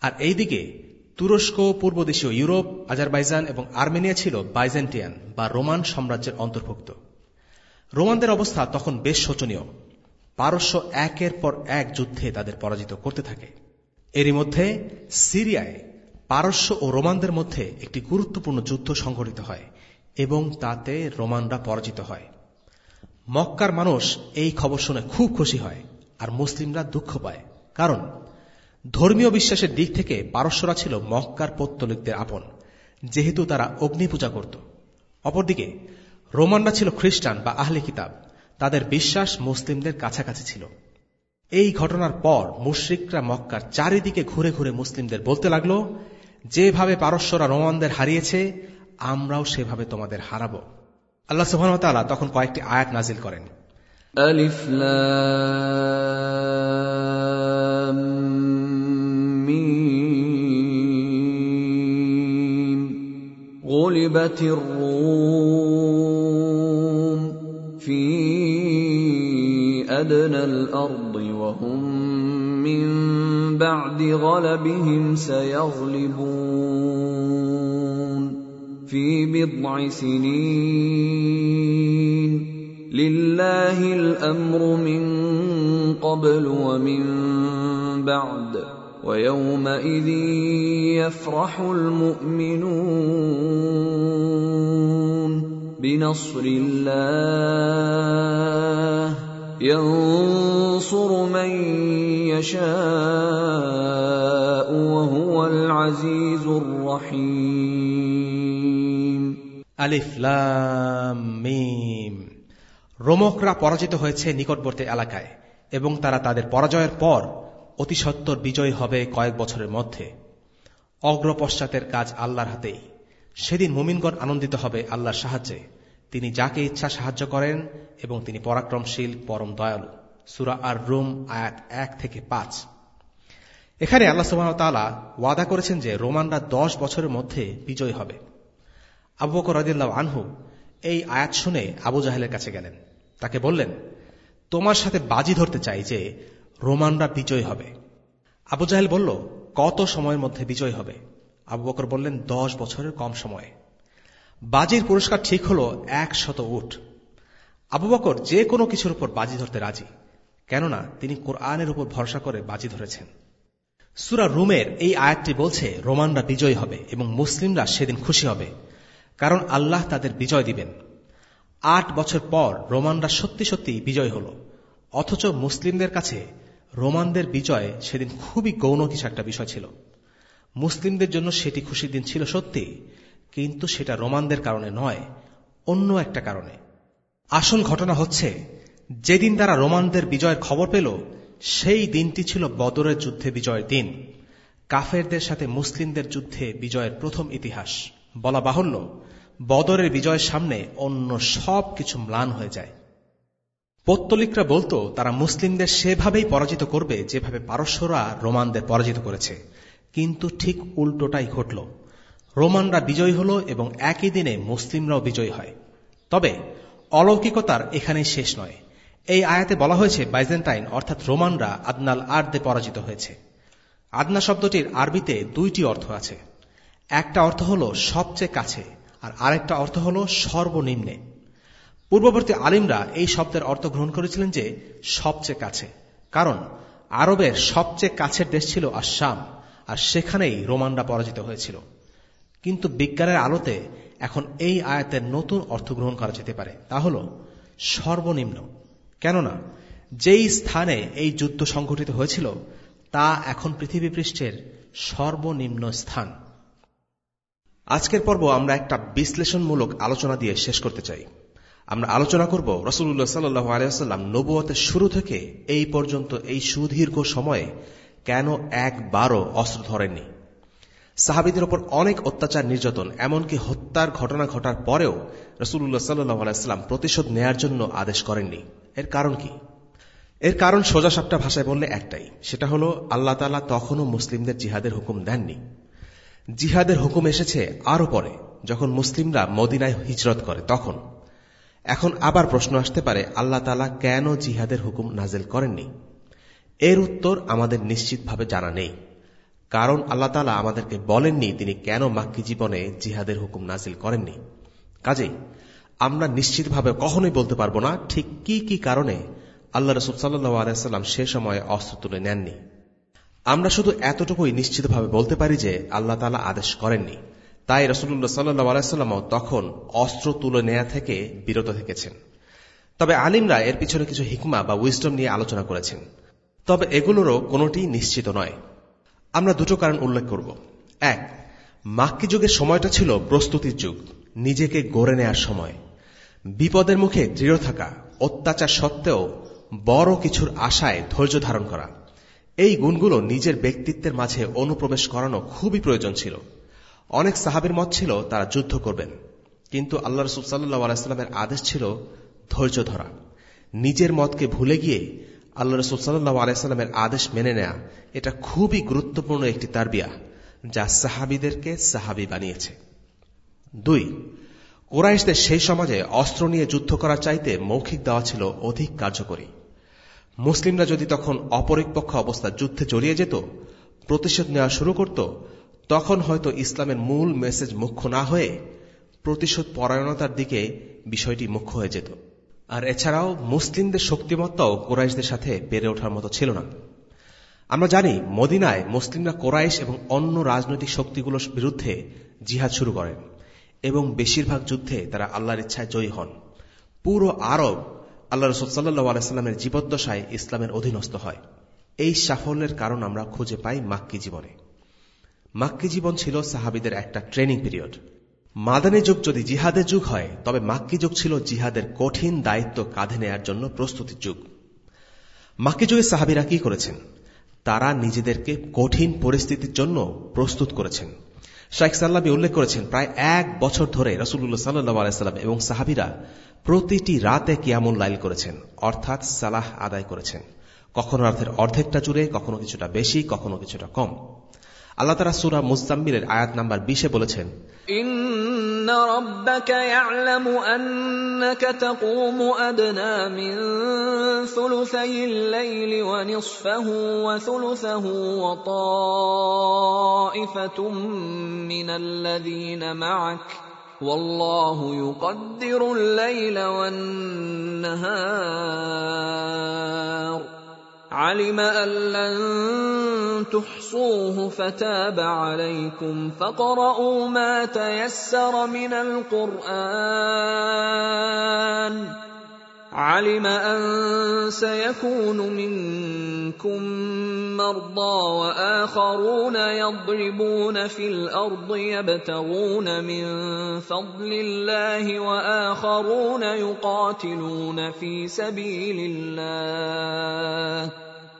আর এইদিকে তুরস্ক পূর্বদেশীয় ইউরোপ, আজারবাইজান এবং আর্মেনিয়া ছিল বাইজেন্টিয়ান বা রোমান সাম্রাজ্যের অন্তর্ভুক্ত। রোমানদের অবস্থা তখন বেশ শোচনীয়। পারস্য একের পর এক যুদ্ধে তাদের পরাজিত করতে থাকে। এরই মধ্যে সিরিয়ায় পারস্য ও রোমানদের মধ্যে একটি গুরুত্বপূর্ণ যুদ্ধ সংঘটিত হয় এবং তাতে রোমানরা পরাজিত হয়। মক্কার মানুষ এই খবর শুনে খুব খুশি হয় আর মুসলিমরা দুঃখ পায়। কারণ ধর্মীয় বিশ্বাসের দিক থেকে পারস্যরা ছিল মক্কার পত্তলিকদের আপন, যেহেতু তারা অগ্নি পূজা করত। অপরদিকে রোমানরা ছিল খ্রিস্টান বা আহলে কিতাব, তাদের বিশ্বাস মুসলিমদের কাছাকাছি ছিল। এই ঘটনার পর মুশ্রিকরা মক্কার চারিদিকে ঘুরে ঘুরে মুসলিমদের বলতে লাগল যেভাবে পারস্যরা রোমানদের হারিয়েছে আমরাও সেভাবে তোমাদের হারাব আল্লাহ সুহান তখন কয়েকটি আয়াত নাজিল করেন আলিফ غلبت الروم في ادنى الارض وهم من بعد غلبهم سيغلبون في بضع سنين. لله الأمر من قبل ومن بعد ويومئذ يفرح المؤمنون. بنصر الله ينصر من يشاء وهو العزيز الرحيم আলিফ লাম মিম রোমকরা পরাজিত হয়েছে নিকটবর্তী এলাকায় এবং তারা তাদের পরাজয়ের পর অতি সত্তর বিজয় হবে কয়েক বছরের মধ্যে অগ্রপশ্চাতের কাজ আল্লাহর হাতেই সেদিন মুমিনগণ আনন্দিত হবে আল্লাহর সাহায্যে তিনি যাকে ইচ্ছা সাহায্য করেন এবং তিনি পরাক্রমশীল পরম দয়ালু সুরা আর রোম আয়াত এক থেকে পাঁচ। এখানে আল্লাহ সুবাহতালা ওয়াদা করেছেন যে রোমানরা দশ বছরের মধ্যে বিজয় হবে। আবু বকর আনহু এই আয়াত শুনে আবু জাহেলের কাছে গেলেন। তাকে বললেন, তোমার সাথে বাজি ধরতে চাই যে রোমানরা বিজয় হবে। আবু জাহেল বলল, কত সময়ের মধ্যে বিজয় হবে? আবু বকর বললেন, দশ বছরের কম সময়ে। বাজির পুরস্কার ঠিক হল এক শত উঠ আবু বকর যে কোনো কিছুর উপর বাজি ধরতে রাজি। কেননা তিনি কোরআনের উপর ভরসা করে বাজি ধরেছেন। সুরা রুমের এই আয়াতটি বলছে, রোমানরা বিজয় হবে এবং মুসলিমরা সেদিন খুশি হবে, কারণ আল্লাহ তাদের বিজয় দিবেন। আট বছর পর রোমানরা সত্যি সত্যি বিজয় হল, অথচ মুসলিমদের কাছে রোমানদের বিজয় সেদিন খুবই গৌণ কিছু একটা বিষয় ছিল। মুসলিমদের জন্য সেটি খুশির দিন ছিল সত্যি, কিন্তু সেটা রোমানদের কারণে নয়, অন্য একটা কারণে। আসল ঘটনা হচ্ছে যেদিন তারা রোমানদের বিজয়ের খবর পেল, সেই দিনটি ছিল বদরের যুদ্ধে বিজয়ের দিন। কাফেরদের সাথে মুসলিমদের যুদ্ধে বিজয়ের প্রথম ইতিহাস। বলা বাহুল্য, বদরের বিজয়ের সামনে অন্য সব কিছু ম্লান হয়ে যায়। পত্তলিকরা বলতো, তারা মুসলিমদের সেভাবেই পরাজিত করবে, যেভাবে পারস্যরা রোমানদের পরাজিত করেছে। কিন্তু ঠিক উল্টোটাই ঘটল। রোমানরা বিজয়ী হল এবং একই দিনে মুসলিমরাও বিজয়ী হয়। তবে অলৌকিকতার এখানেই শেষ নয়। এই আয়াতে বলা হয়েছে বাইজেন্টাইন, অর্থাৎ রোমানরা আদনাল আর্দে পরাজিত হয়েছে। আদনা শব্দটির আরবিতে দুইটি অর্থ আছে। একটা অর্থ হল সবচেয়ে কাছে, আর আরেকটা অর্থ হল সর্বনিম্নে। পূর্ববর্তী আলিমরা এই শব্দের অর্থ গ্রহণ করেছিলেন যে সবচেয়ে কাছে। কারণ আরবের সবচেয়ে কাছের দেশ ছিল আসাম আর সেখানেই রোমানরা পরাজিত হয়েছিল। কিন্তু বিজ্ঞানের আলোতে এখন এই আয়াতের নতুন অর্থ গ্রহণ করা যেতে পারে। তা হল সর্বনিম্ন। কেননা, যেই স্থানে এই যুদ্ধ সংঘটিত হয়েছিল, তা এখন পৃথিবী পৃষ্ঠের সর্বনিম্ন স্থান। আজকের পর্ব আমরা একটা বিশ্লেষণমূলক আলোচনা দিয়ে শেষ করতে চাই। আমরা আলোচনা করব রসুল্লাহ সাল্লু আলিয়াল্লাম নবুয়তের শুরু থেকে এই পর্যন্ত এই সুদীর্ঘ সময়ে কেন একবারও অস্ত্র ধরেননি। সাহাবিদের ওপর অনেক অত্যাচার নির্যাতন, এমনকি হত্যার ঘটনা ঘটার পরেও রসুল্লাহ সাল্লাহ আলাইস্লাম প্রতিশোধ নেয়ার জন্য আদেশ করেননি। এর কারণ কি? এর কারণ সোজা সাপটা ভাষায় বললে একটাই, সেটা হল আল্লাহ তালা তখনও মুসলিমদের জিহাদের হুকুম দেননি। জিহাদের হুকুম এসেছে আরও পরে, যখন মুসলিমরা মদিনায় হিজরত করে, তখন। এখন আবার প্রশ্ন আসতে পারে, আল্লাহ তালা কেন জিহাদের হুকুম নাজেল করেননি? এর উত্তর আমাদের নিশ্চিতভাবে জানা নেই। কারণ আল্লাহ তালা আমাদেরকে বলেননি, তিনি কেন মাক্কি জীবনে জিহাদের হুকুম নাজিল করেননি। কাজেই আমরা নিশ্চিতভাবে কখনোই বলতে পারব না ঠিক কি কি কারণে আল্লাহ রসুল সাল্লু আলাইসাল্লাম সে সময়ে অস্ত্র তুলে নেননি। আমরা শুধু এতটুকুই নিশ্চিতভাবে বলতে পারি যে আল্লাহ তালা আদেশ করেননি। তাই রসুল্লাহ সাল্লু আলাইস্লামও তখন অস্ত্র তুলে নেয়া থেকে বিরত থেকেছেন। তবে আলিমরা এর পিছনে কিছু হিকমা বা উইস্টম নিয়ে আলোচনা করেছেন। তবে এগুলোরও কোনোটি নিশ্চিত নয়। আমরা দুটো কারণ উল্লেখ করব। এক, মাক্কি যুগের সময়টা ছিল প্রস্তুতির যুগ, নিজেকে গড়ে নেয়ার সময়। বিপদের মুখে দৃঢ় থাকা, অত্যাচার সত্ত্বেও বড় কিছুর আশায় ধৈর্য ধারণ করা। এই গুণগুলো নিজের ব্যক্তিত্বের মাঝে অনুপ্রবেশ করানো খুবই প্রয়োজন ছিল। অনেক সাহাবের মত ছিল তারা যুদ্ধ করবেন। কিন্তু আল্লাহ রসুল সাল্লাহ আলাইস্লামের আদেশ ছিল ধৈর্য ধরা। নিজের মতকে ভুলে গিয়ে আল্লাহ রসুল সাল্লাহ আলাইস্লামের আদেশ মেনে নেয়া এটা খুবই গুরুত্বপূর্ণ একটি তারবিয়া যা সাহাবিদেরকে সাহাবি বানিয়েছে। দুই, কোরাইশদের সেই সমাজে অস্ত্র নিয়ে যুদ্ধ করা চাইতে মৌখিক দেওয়া ছিল অধিক কার্যকরী। মুসলিমরা যদি তখন অপরিপক্ষ অবস্থা যুদ্ধে জড়িয়ে যেত, প্রতিশোধ নেওয়া শুরু করত, তখন হয়তো ইসলামের মূল মেসেজ মুখ্য না হয়ে প্রতিশোধ পরায়ণতার দিকে বিষয়টি মুখ্য হয়ে যেত। আর এছাড়াও মুসলিমদের শক্তিমত্তাও কোরাইশদের সাথে বেড়ে ওঠার মতো ছিল না। আমরা জানি মদিনায় মুসলিমরা কোরাইশ এবং অন্য রাজনৈতিক শক্তিগুলোর বিরুদ্ধে জিহাদ শুরু করেন এবং বেশিরভাগ যুদ্ধে তারা আল্লাহর ইচ্ছায় জয়ী হন। পুরো আরব আল্লাহ রসুল আলাইস্লামের জীবদ্দশায় ইসলামের অধীনস্থ হয়। এই সাফল্যের কারণ আমরা খুঁজে পাই মাক্কি জীবনে। মাক্কি জীবন ছিল সাহাবিদের একটা ট্রেনিং পিরিয়ড। মাদানী যুগ যদি জিহাদের যুগ হয়, তবে মাক্কি যুগ ছিল জিহাদের কঠিন দায়িত্ব কাঁধে নেয়ার জন্য প্রস্তুতি যুগ। মাক্কি যুগে সাহাবিরা কি করেছেন? তারা নিজেদেরকে কঠিন পরিস্থিতির জন্য প্রস্তুত করেছেন। শাইখ সাল্লাবি উল্লেখ করেছেন, প্রায় এক বছর ধরে রসুল্লাহ সাল্লাহ আলাইসাল্লাম এবং সাহাবিরা প্রতিটি রাতে কিয়ামুল লাইল করেছেন, অর্থাৎ সালাহ আদায় করেছেন। কখনো রাতের অর্ধেকটা জুড়ে, কখনো কিছুটা বেশি, কখনো কিছুটা কম। আল্লাহ তারা সুরা মুজাম্মিলের আয়াত নাম্বার বিশে বলেছেন إن ربك يعلم أنك تقوم أدنى من ثلثي الليل ونصفه وثلثه وطائفة من الذين معك والله يقدر الليل والنهار علم أن لن تحصوه فتاب عليكم فاقرؤوا ما تيسر من القرآن. علم أن سيكون منكم مرضى وآخرون يضربون في الأرض يبتغون من فضل الله وآخرون يقاتلون في سبيل الله.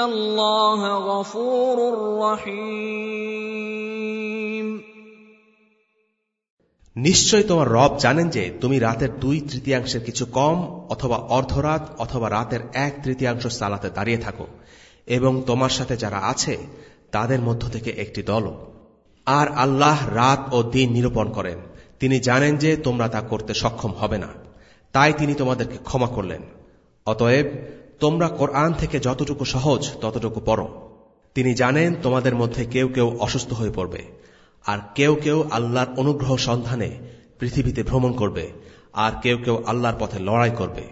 الله غفور رحيم নিশ্চয় তোমার রব জানেন যে তুমি রাতের দুই তৃতীয়াংশের কিছু কম অথবা অর্ধরাত অথবা রাতের এক তৃতীয়াংশ সালাতে দাঁড়িয়ে থাকো এবং তোমার সাথে যারা আছে তাদের মধ্য থেকে একটি দল আর আল্লাহ রাত ও দিন নিরূপণ করেন তিনি জানেন যে তোমরা তা করতে সক্ষম হবে না তাই তিনি তোমাদেরকে ক্ষমা করলেন অতএব তোমরা কোরআন থেকে যতটুকু সহজ, ততটুকু পড়ো। তিনি জানেন তোমাদের মধ্যে কেউ কেউ অসুস্থ হয়ে পড়বে, আর কেউ কেউ আল্লাহর অনুগ্রহ সন্ধানে পৃথিবীতে ভ্রমণ করবে, আর কেউ কেউ আল্লাহর পথে লড়াই করবে।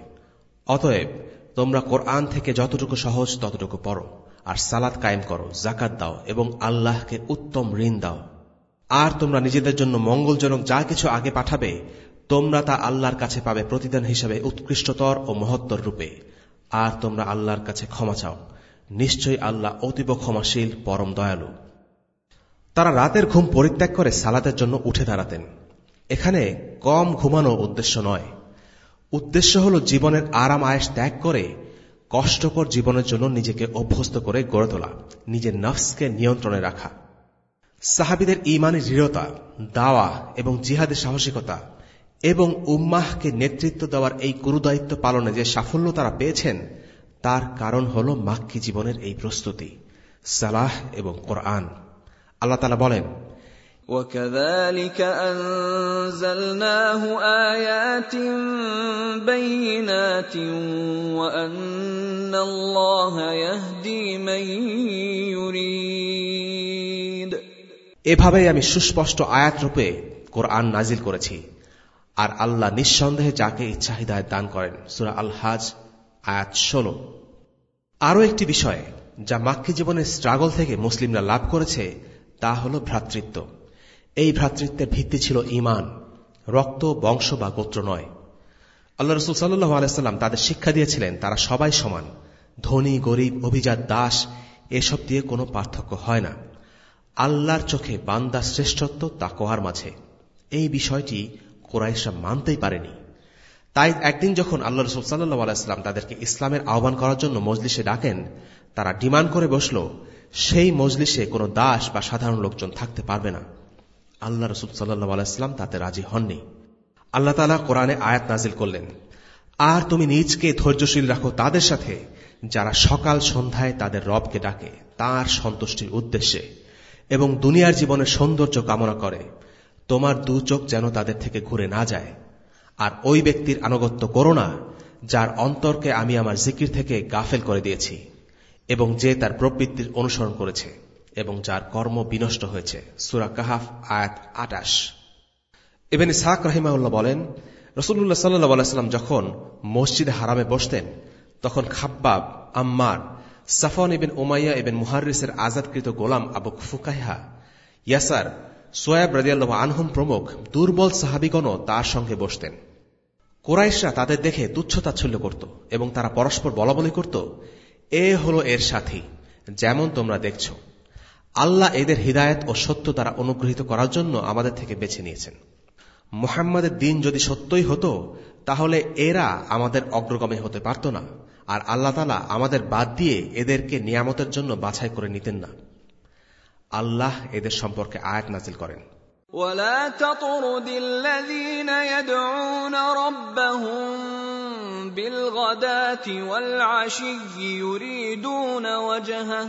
অতএব, তোমরা কোরআন থেকে যতটুকু সহজ, ততটুকু পড়ো, আর সালাদ কায়েম করো জাকাত দাও, এবং আল্লাহকে উত্তম ঋণ দাও। আর তোমরা নিজেদের জন্য মঙ্গলজনক যা কিছু আগে পাঠাবে, তোমরা তা আল্লাহর কাছে পাবে প্রতিদান হিসেবে উৎকৃষ্টতর ও মহত্তর রূপে। আর তোমরা আল্লাহর কাছে ক্ষমা চাও। নিশ্চয়ই আল্লাহ অতীব ক্ষমাশীল, পরম দয়ালু। তারা রাতের ঘুম পরিত্যাগ করে সালাদের জন্য উঠে দাঁড়াতেন। এখানে কম ঘুমানো উদ্দেশ্য নয়। উদ্দেশ্য হল জীবনের আরাম আয়েস ত্যাগ করে কষ্টকর জীবনের জন্য নিজেকে অভ্যস্ত করে গড়ে তোলা, নিজের নফসকে নিয়ন্ত্রণে রাখা। সাহাবিদের ইমানি দৃঢ়তা, দাওয়া এবং জিহাদের সাহসিকতা এবং উম্মাহকে নেতৃত্ব দেওয়ার এই গুরুদায়িত্ব পালনে যে সাফল্য তারা পেয়েছেন তার কারণ হল মাক্কি জীবনের এই প্রস্তুতি সালাহ এবং কোরআন আল্লাহ তালা বলেন وكذلك انزلناه ايات بينات وان الله يهدي من يريد এভাবেই আমি সুস্পষ্ট আয়াত রূপে কোরআন নাজিল করেছি আর আল্লাহ নিঃসন্দেহে যাকে ইচ্ছা হৃদায়ত দান করেন, সুরা আল হাজ আয়াত ষোলো। আরও একটি বিষয় যা মাক্কি জীবনের স্ট্রাগল থেকে মুসলিমরা লাভ করেছে, তা হল ভ্রাতৃত্ব। এই ভ্রাতৃত্বের ভিত্তি ছিল ইমান রক্ত, বংশ বা গোত্র নয়। আল্লাহ রসুল সাল্লাহ আলাইস্লাম তাদের শিক্ষা দিয়েছিলেন, তারা সবাই সমান। ধনী, গরিব, অভিজাত, দাস, এসব দিয়ে কোনো পার্থক্য হয় না। আল্লাহর চোখে বান্দা শ্রেষ্ঠত্ব তা কোহার মাঝে। এই বিষয়টি কোরাইশা মানতেই পারেনি। তাই একদিন যখন আল্লাহ রসুল সাল্লাহ আলাইস্লাম তাদেরকে ইসলামের আহ্বান করার জন্য মজলিসে ডাকেন, তারা ডিমান্ড করে বসল, সেই মজলিসে কোনো দাস বা সাধারণ লোকজন থাকতে পারবে না। আল্লাহ রসুল সাল্লাহ আলাইস্লাম তাতে রাজি হননি। আল্লাহ তালা কোরআনে আয়াত নাজিল করলেন, আর তুমি নিজকে ধৈর্যশীল রাখো তাদের সাথে, যারা সকাল সন্ধ্যায় তাদের রবকে ডাকে, তার সন্তুষ্টির উদ্দেশ্যে, এবং দুনিয়ার জীবনের সৌন্দর্য কামনা করে। তোমার দু চোখ যেন তাদের থেকে ঘুরে না যায়। আর ওই ব্যক্তির আনুগত্য করো না, যার অন্তরকে আমি আমার জিকির থেকে গাফেল করে দিয়েছি, এবং যে তার প্রবৃত্তির অনুসরণ করেছে, এবং যার কর্ম বিনষ্ট হয়েছে। সুরা কাহাফ, আয়াত আটাশ। এবেন সাক রহিমাউল্লাহ বলেন রসুল্লাহ সাল্লাম যখন মসজিদে হারামে বসতেন, তখন খাব্বাব, আম্মার সাফন ইবেন ওমাইয়া ইবেন মুহারিসের আজাদকৃত গোলাম আবু ফুকাহা ইয়াসার সোয়াব রাজিয়াল্লাহ আনহুম প্রমুখ দুর্বল সাহাবিগণও তার সঙ্গে বসতেন। কোরাইশরা তাদের দেখে তুচ্ছতাচ্ছল্য করত এবং তারা পরস্পর বলাবলি করত, এ হল এর সাথী, যেমন তোমরা দেখছ। আল্লাহ এদের হৃদায়ত ও সত্য তারা অনুগ্রহিত করার জন্য আমাদের থেকে বেছে নিয়েছেন। মোহাম্মদের দিন যদি সত্যই হতো, তাহলে এরা আমাদের অগ্রগামী হতে পারত না, আর আল্লাহ তালা আমাদের বাদ দিয়ে এদেরকে নিয়ামতের জন্য বাছাই করে নিতেন না। আল্লাহ এদের সম্পর্কে আয়াত নাজিল করেন ولا تطرد الذين يدعون ربهم بالغداة والعشي يريدون وجهه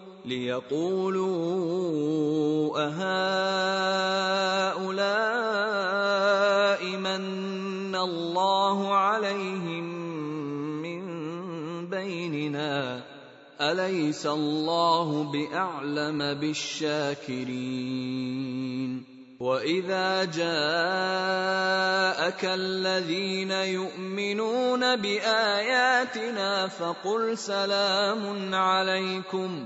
ليقولوا أهؤلاء من الله عليهم من بيننا؟ أليس الله بأعلم بالشاكرين؟ وإذا جاءك الذين يؤمنون بآياتنا فقل سلام عليكم.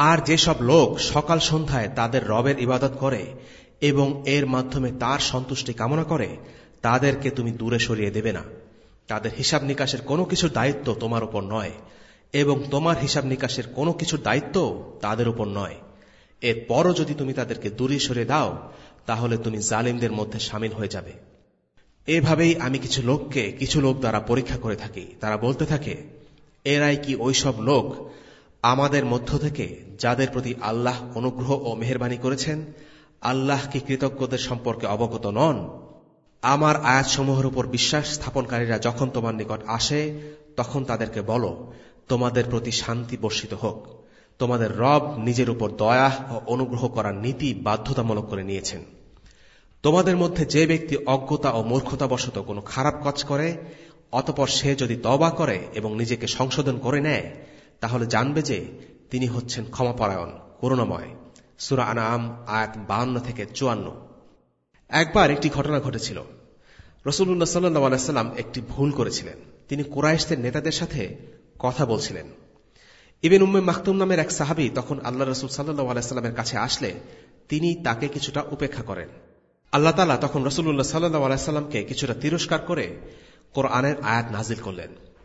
আর যেসব লোক সকাল সন্ধ্যায় তাদের রবের ইবাদত করে এবং এর মাধ্যমে তার সন্তুষ্টি কামনা করে, তাদেরকে তুমি দূরে সরিয়ে দেবে না। তাদের হিসাব নিকাশের কোনো কিছুর দায়িত্ব তোমার উপর নয় এবং তোমার হিসাব নিকাশের কোনো কিছুর দায়িত্ব তাদের উপর নয়। এরপরও যদি তুমি তাদেরকে দূরে সরিয়ে দাও, তাহলে তুমি জালিমদের মধ্যে সামিল হয়ে যাবে। এভাবেই আমি কিছু লোককে কিছু লোক দ্বারা পরীক্ষা করে থাকি। তারা বলতে থাকে, এরাই কি ওইসব লোক আমাদের মধ্য থেকে যাদের প্রতি আল্লাহ অনুগ্রহ ও মেহরবানি করেছেন আল্লাহ কি কৃতজ্ঞদের সম্পর্কে অবগত নন। আমার আয়াতসমূহের উপর বিশ্বাস স্থাপনকারীরা যখন তোমার নিকট আসে, তখন তাদেরকে বলো, তোমাদের প্রতি শান্তি বর্ষিত হোক। তোমাদের রব নিজের উপর দয়া ও অনুগ্রহ করার নীতি বাধ্যতামূলক করে নিয়েছেন। তোমাদের মধ্যে যে ব্যক্তি অজ্ঞতা ও মূর্খতাবশত কোনো খারাপ কাজ করে, অতপর সে যদি তবা করে এবং নিজেকে সংশোধন করে নেয় তাহলে জানবে যে তিনি হচ্ছেন ক্ষমাপরায়ণ, করুণাময়। সুরা আনাম আয়াত বাহান্ন থেকে চুয়ান্ন। একবার একটি ঘটনা ঘটেছিল। রসুল্লাহ সাল্লাহ সাল্লাম একটি ভুল করেছিলেন। তিনি কোরাইশদের নেতাদের সাথে কথা বলছিলেন। ইবেন উম্মে মাহতুম নামের এক সাহাবি তখন আল্লাহ রসুল সাল্লাহ আলাইস্লামের কাছে আসলে তিনি তাকে কিছুটা উপেক্ষা করেন। আল্লাহ তালা তখন রসুল্লাহ সাল্লাহ আলাইস্লামকে কিছুটা তিরস্কার করে কোরআনের আয়াত নাজিল করলেন।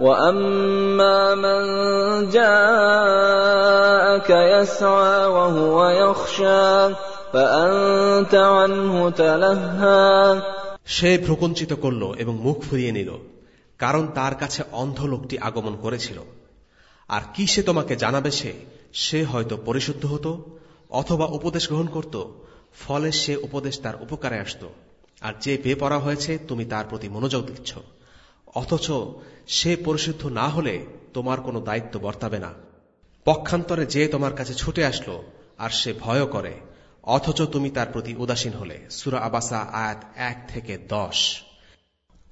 واما من جاءك يسعى وهو يخشى فانت عنه تلهى সে ভ্রুকুঞ্চিত করল এবং মুখ ফুরিয়ে নিল কারণ তার কাছে অন্ধ লোকটি আগমন করেছিল আর কি সে তোমাকে জানাবে সে সে হয়তো পরিশুদ্ধ হতো অথবা উপদেশ গ্রহণ করত ফলে সে উপদেশ তার উপকারে আসত আর যে বেপরা হয়েছে তুমি তার প্রতি মনোযোগ দিচ্ছ অথচ সে পরিশুদ্ধ না হলে তোমার কোনো দায়িত্ব বর্তাবে না। পক্ষান্তরে যে তোমার কাছে ছুটে আসলো, আর সে ভয় করে, অথচ তুমি তার প্রতি উদাসীন হলে। সুরা আবাসা আয়াত এক থেকে দশ।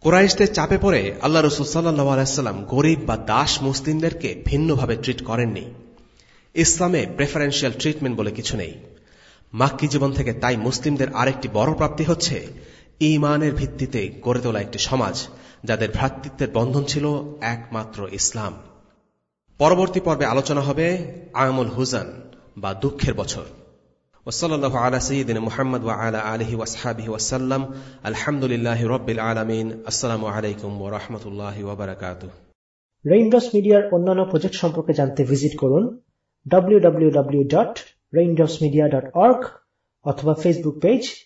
কোরাইশদের চাপে পড়ে আল্লাহ রসুল সাল্লাম গরিব বা দাস মুসলিমদেরকে ভিন্নভাবে ট্রিট করেননি। ইসলামে প্রেফারেন্সিয়াল ট্রিটমেন্ট বলে কিছু নেই। মাক্কি জীবন থেকে তাই মুসলিমদের আরেকটি বড় প্রাপ্তি হচ্ছে ইমানের ভিত্তিতে গড়ে তোলা একটি সমাজ যাদের ভ্রাতৃত্বের বন্ধন ছিল একমাত্র ইসলাম। পরবর্তী পর্বে আলোচনা হবে আমুল হুজান বা দুঃখের বছর। ওসল্লাহ মোহাম্মদ ওয়া আলা আলহি ওয়াসাবি ওয়াসাল্লাম আলহামদুলিল্লাহ রব্বিল আলমিন। আসসালামু আলাইকুম ওরহমতুল্লাহ ওবরাকাত রেইনডস মিডিয়ার অন্যান্য প্রজেক্ট সম্পর্কে জানতে ভিজিট করুন www.raindropsmedia.org অথবা Facebook page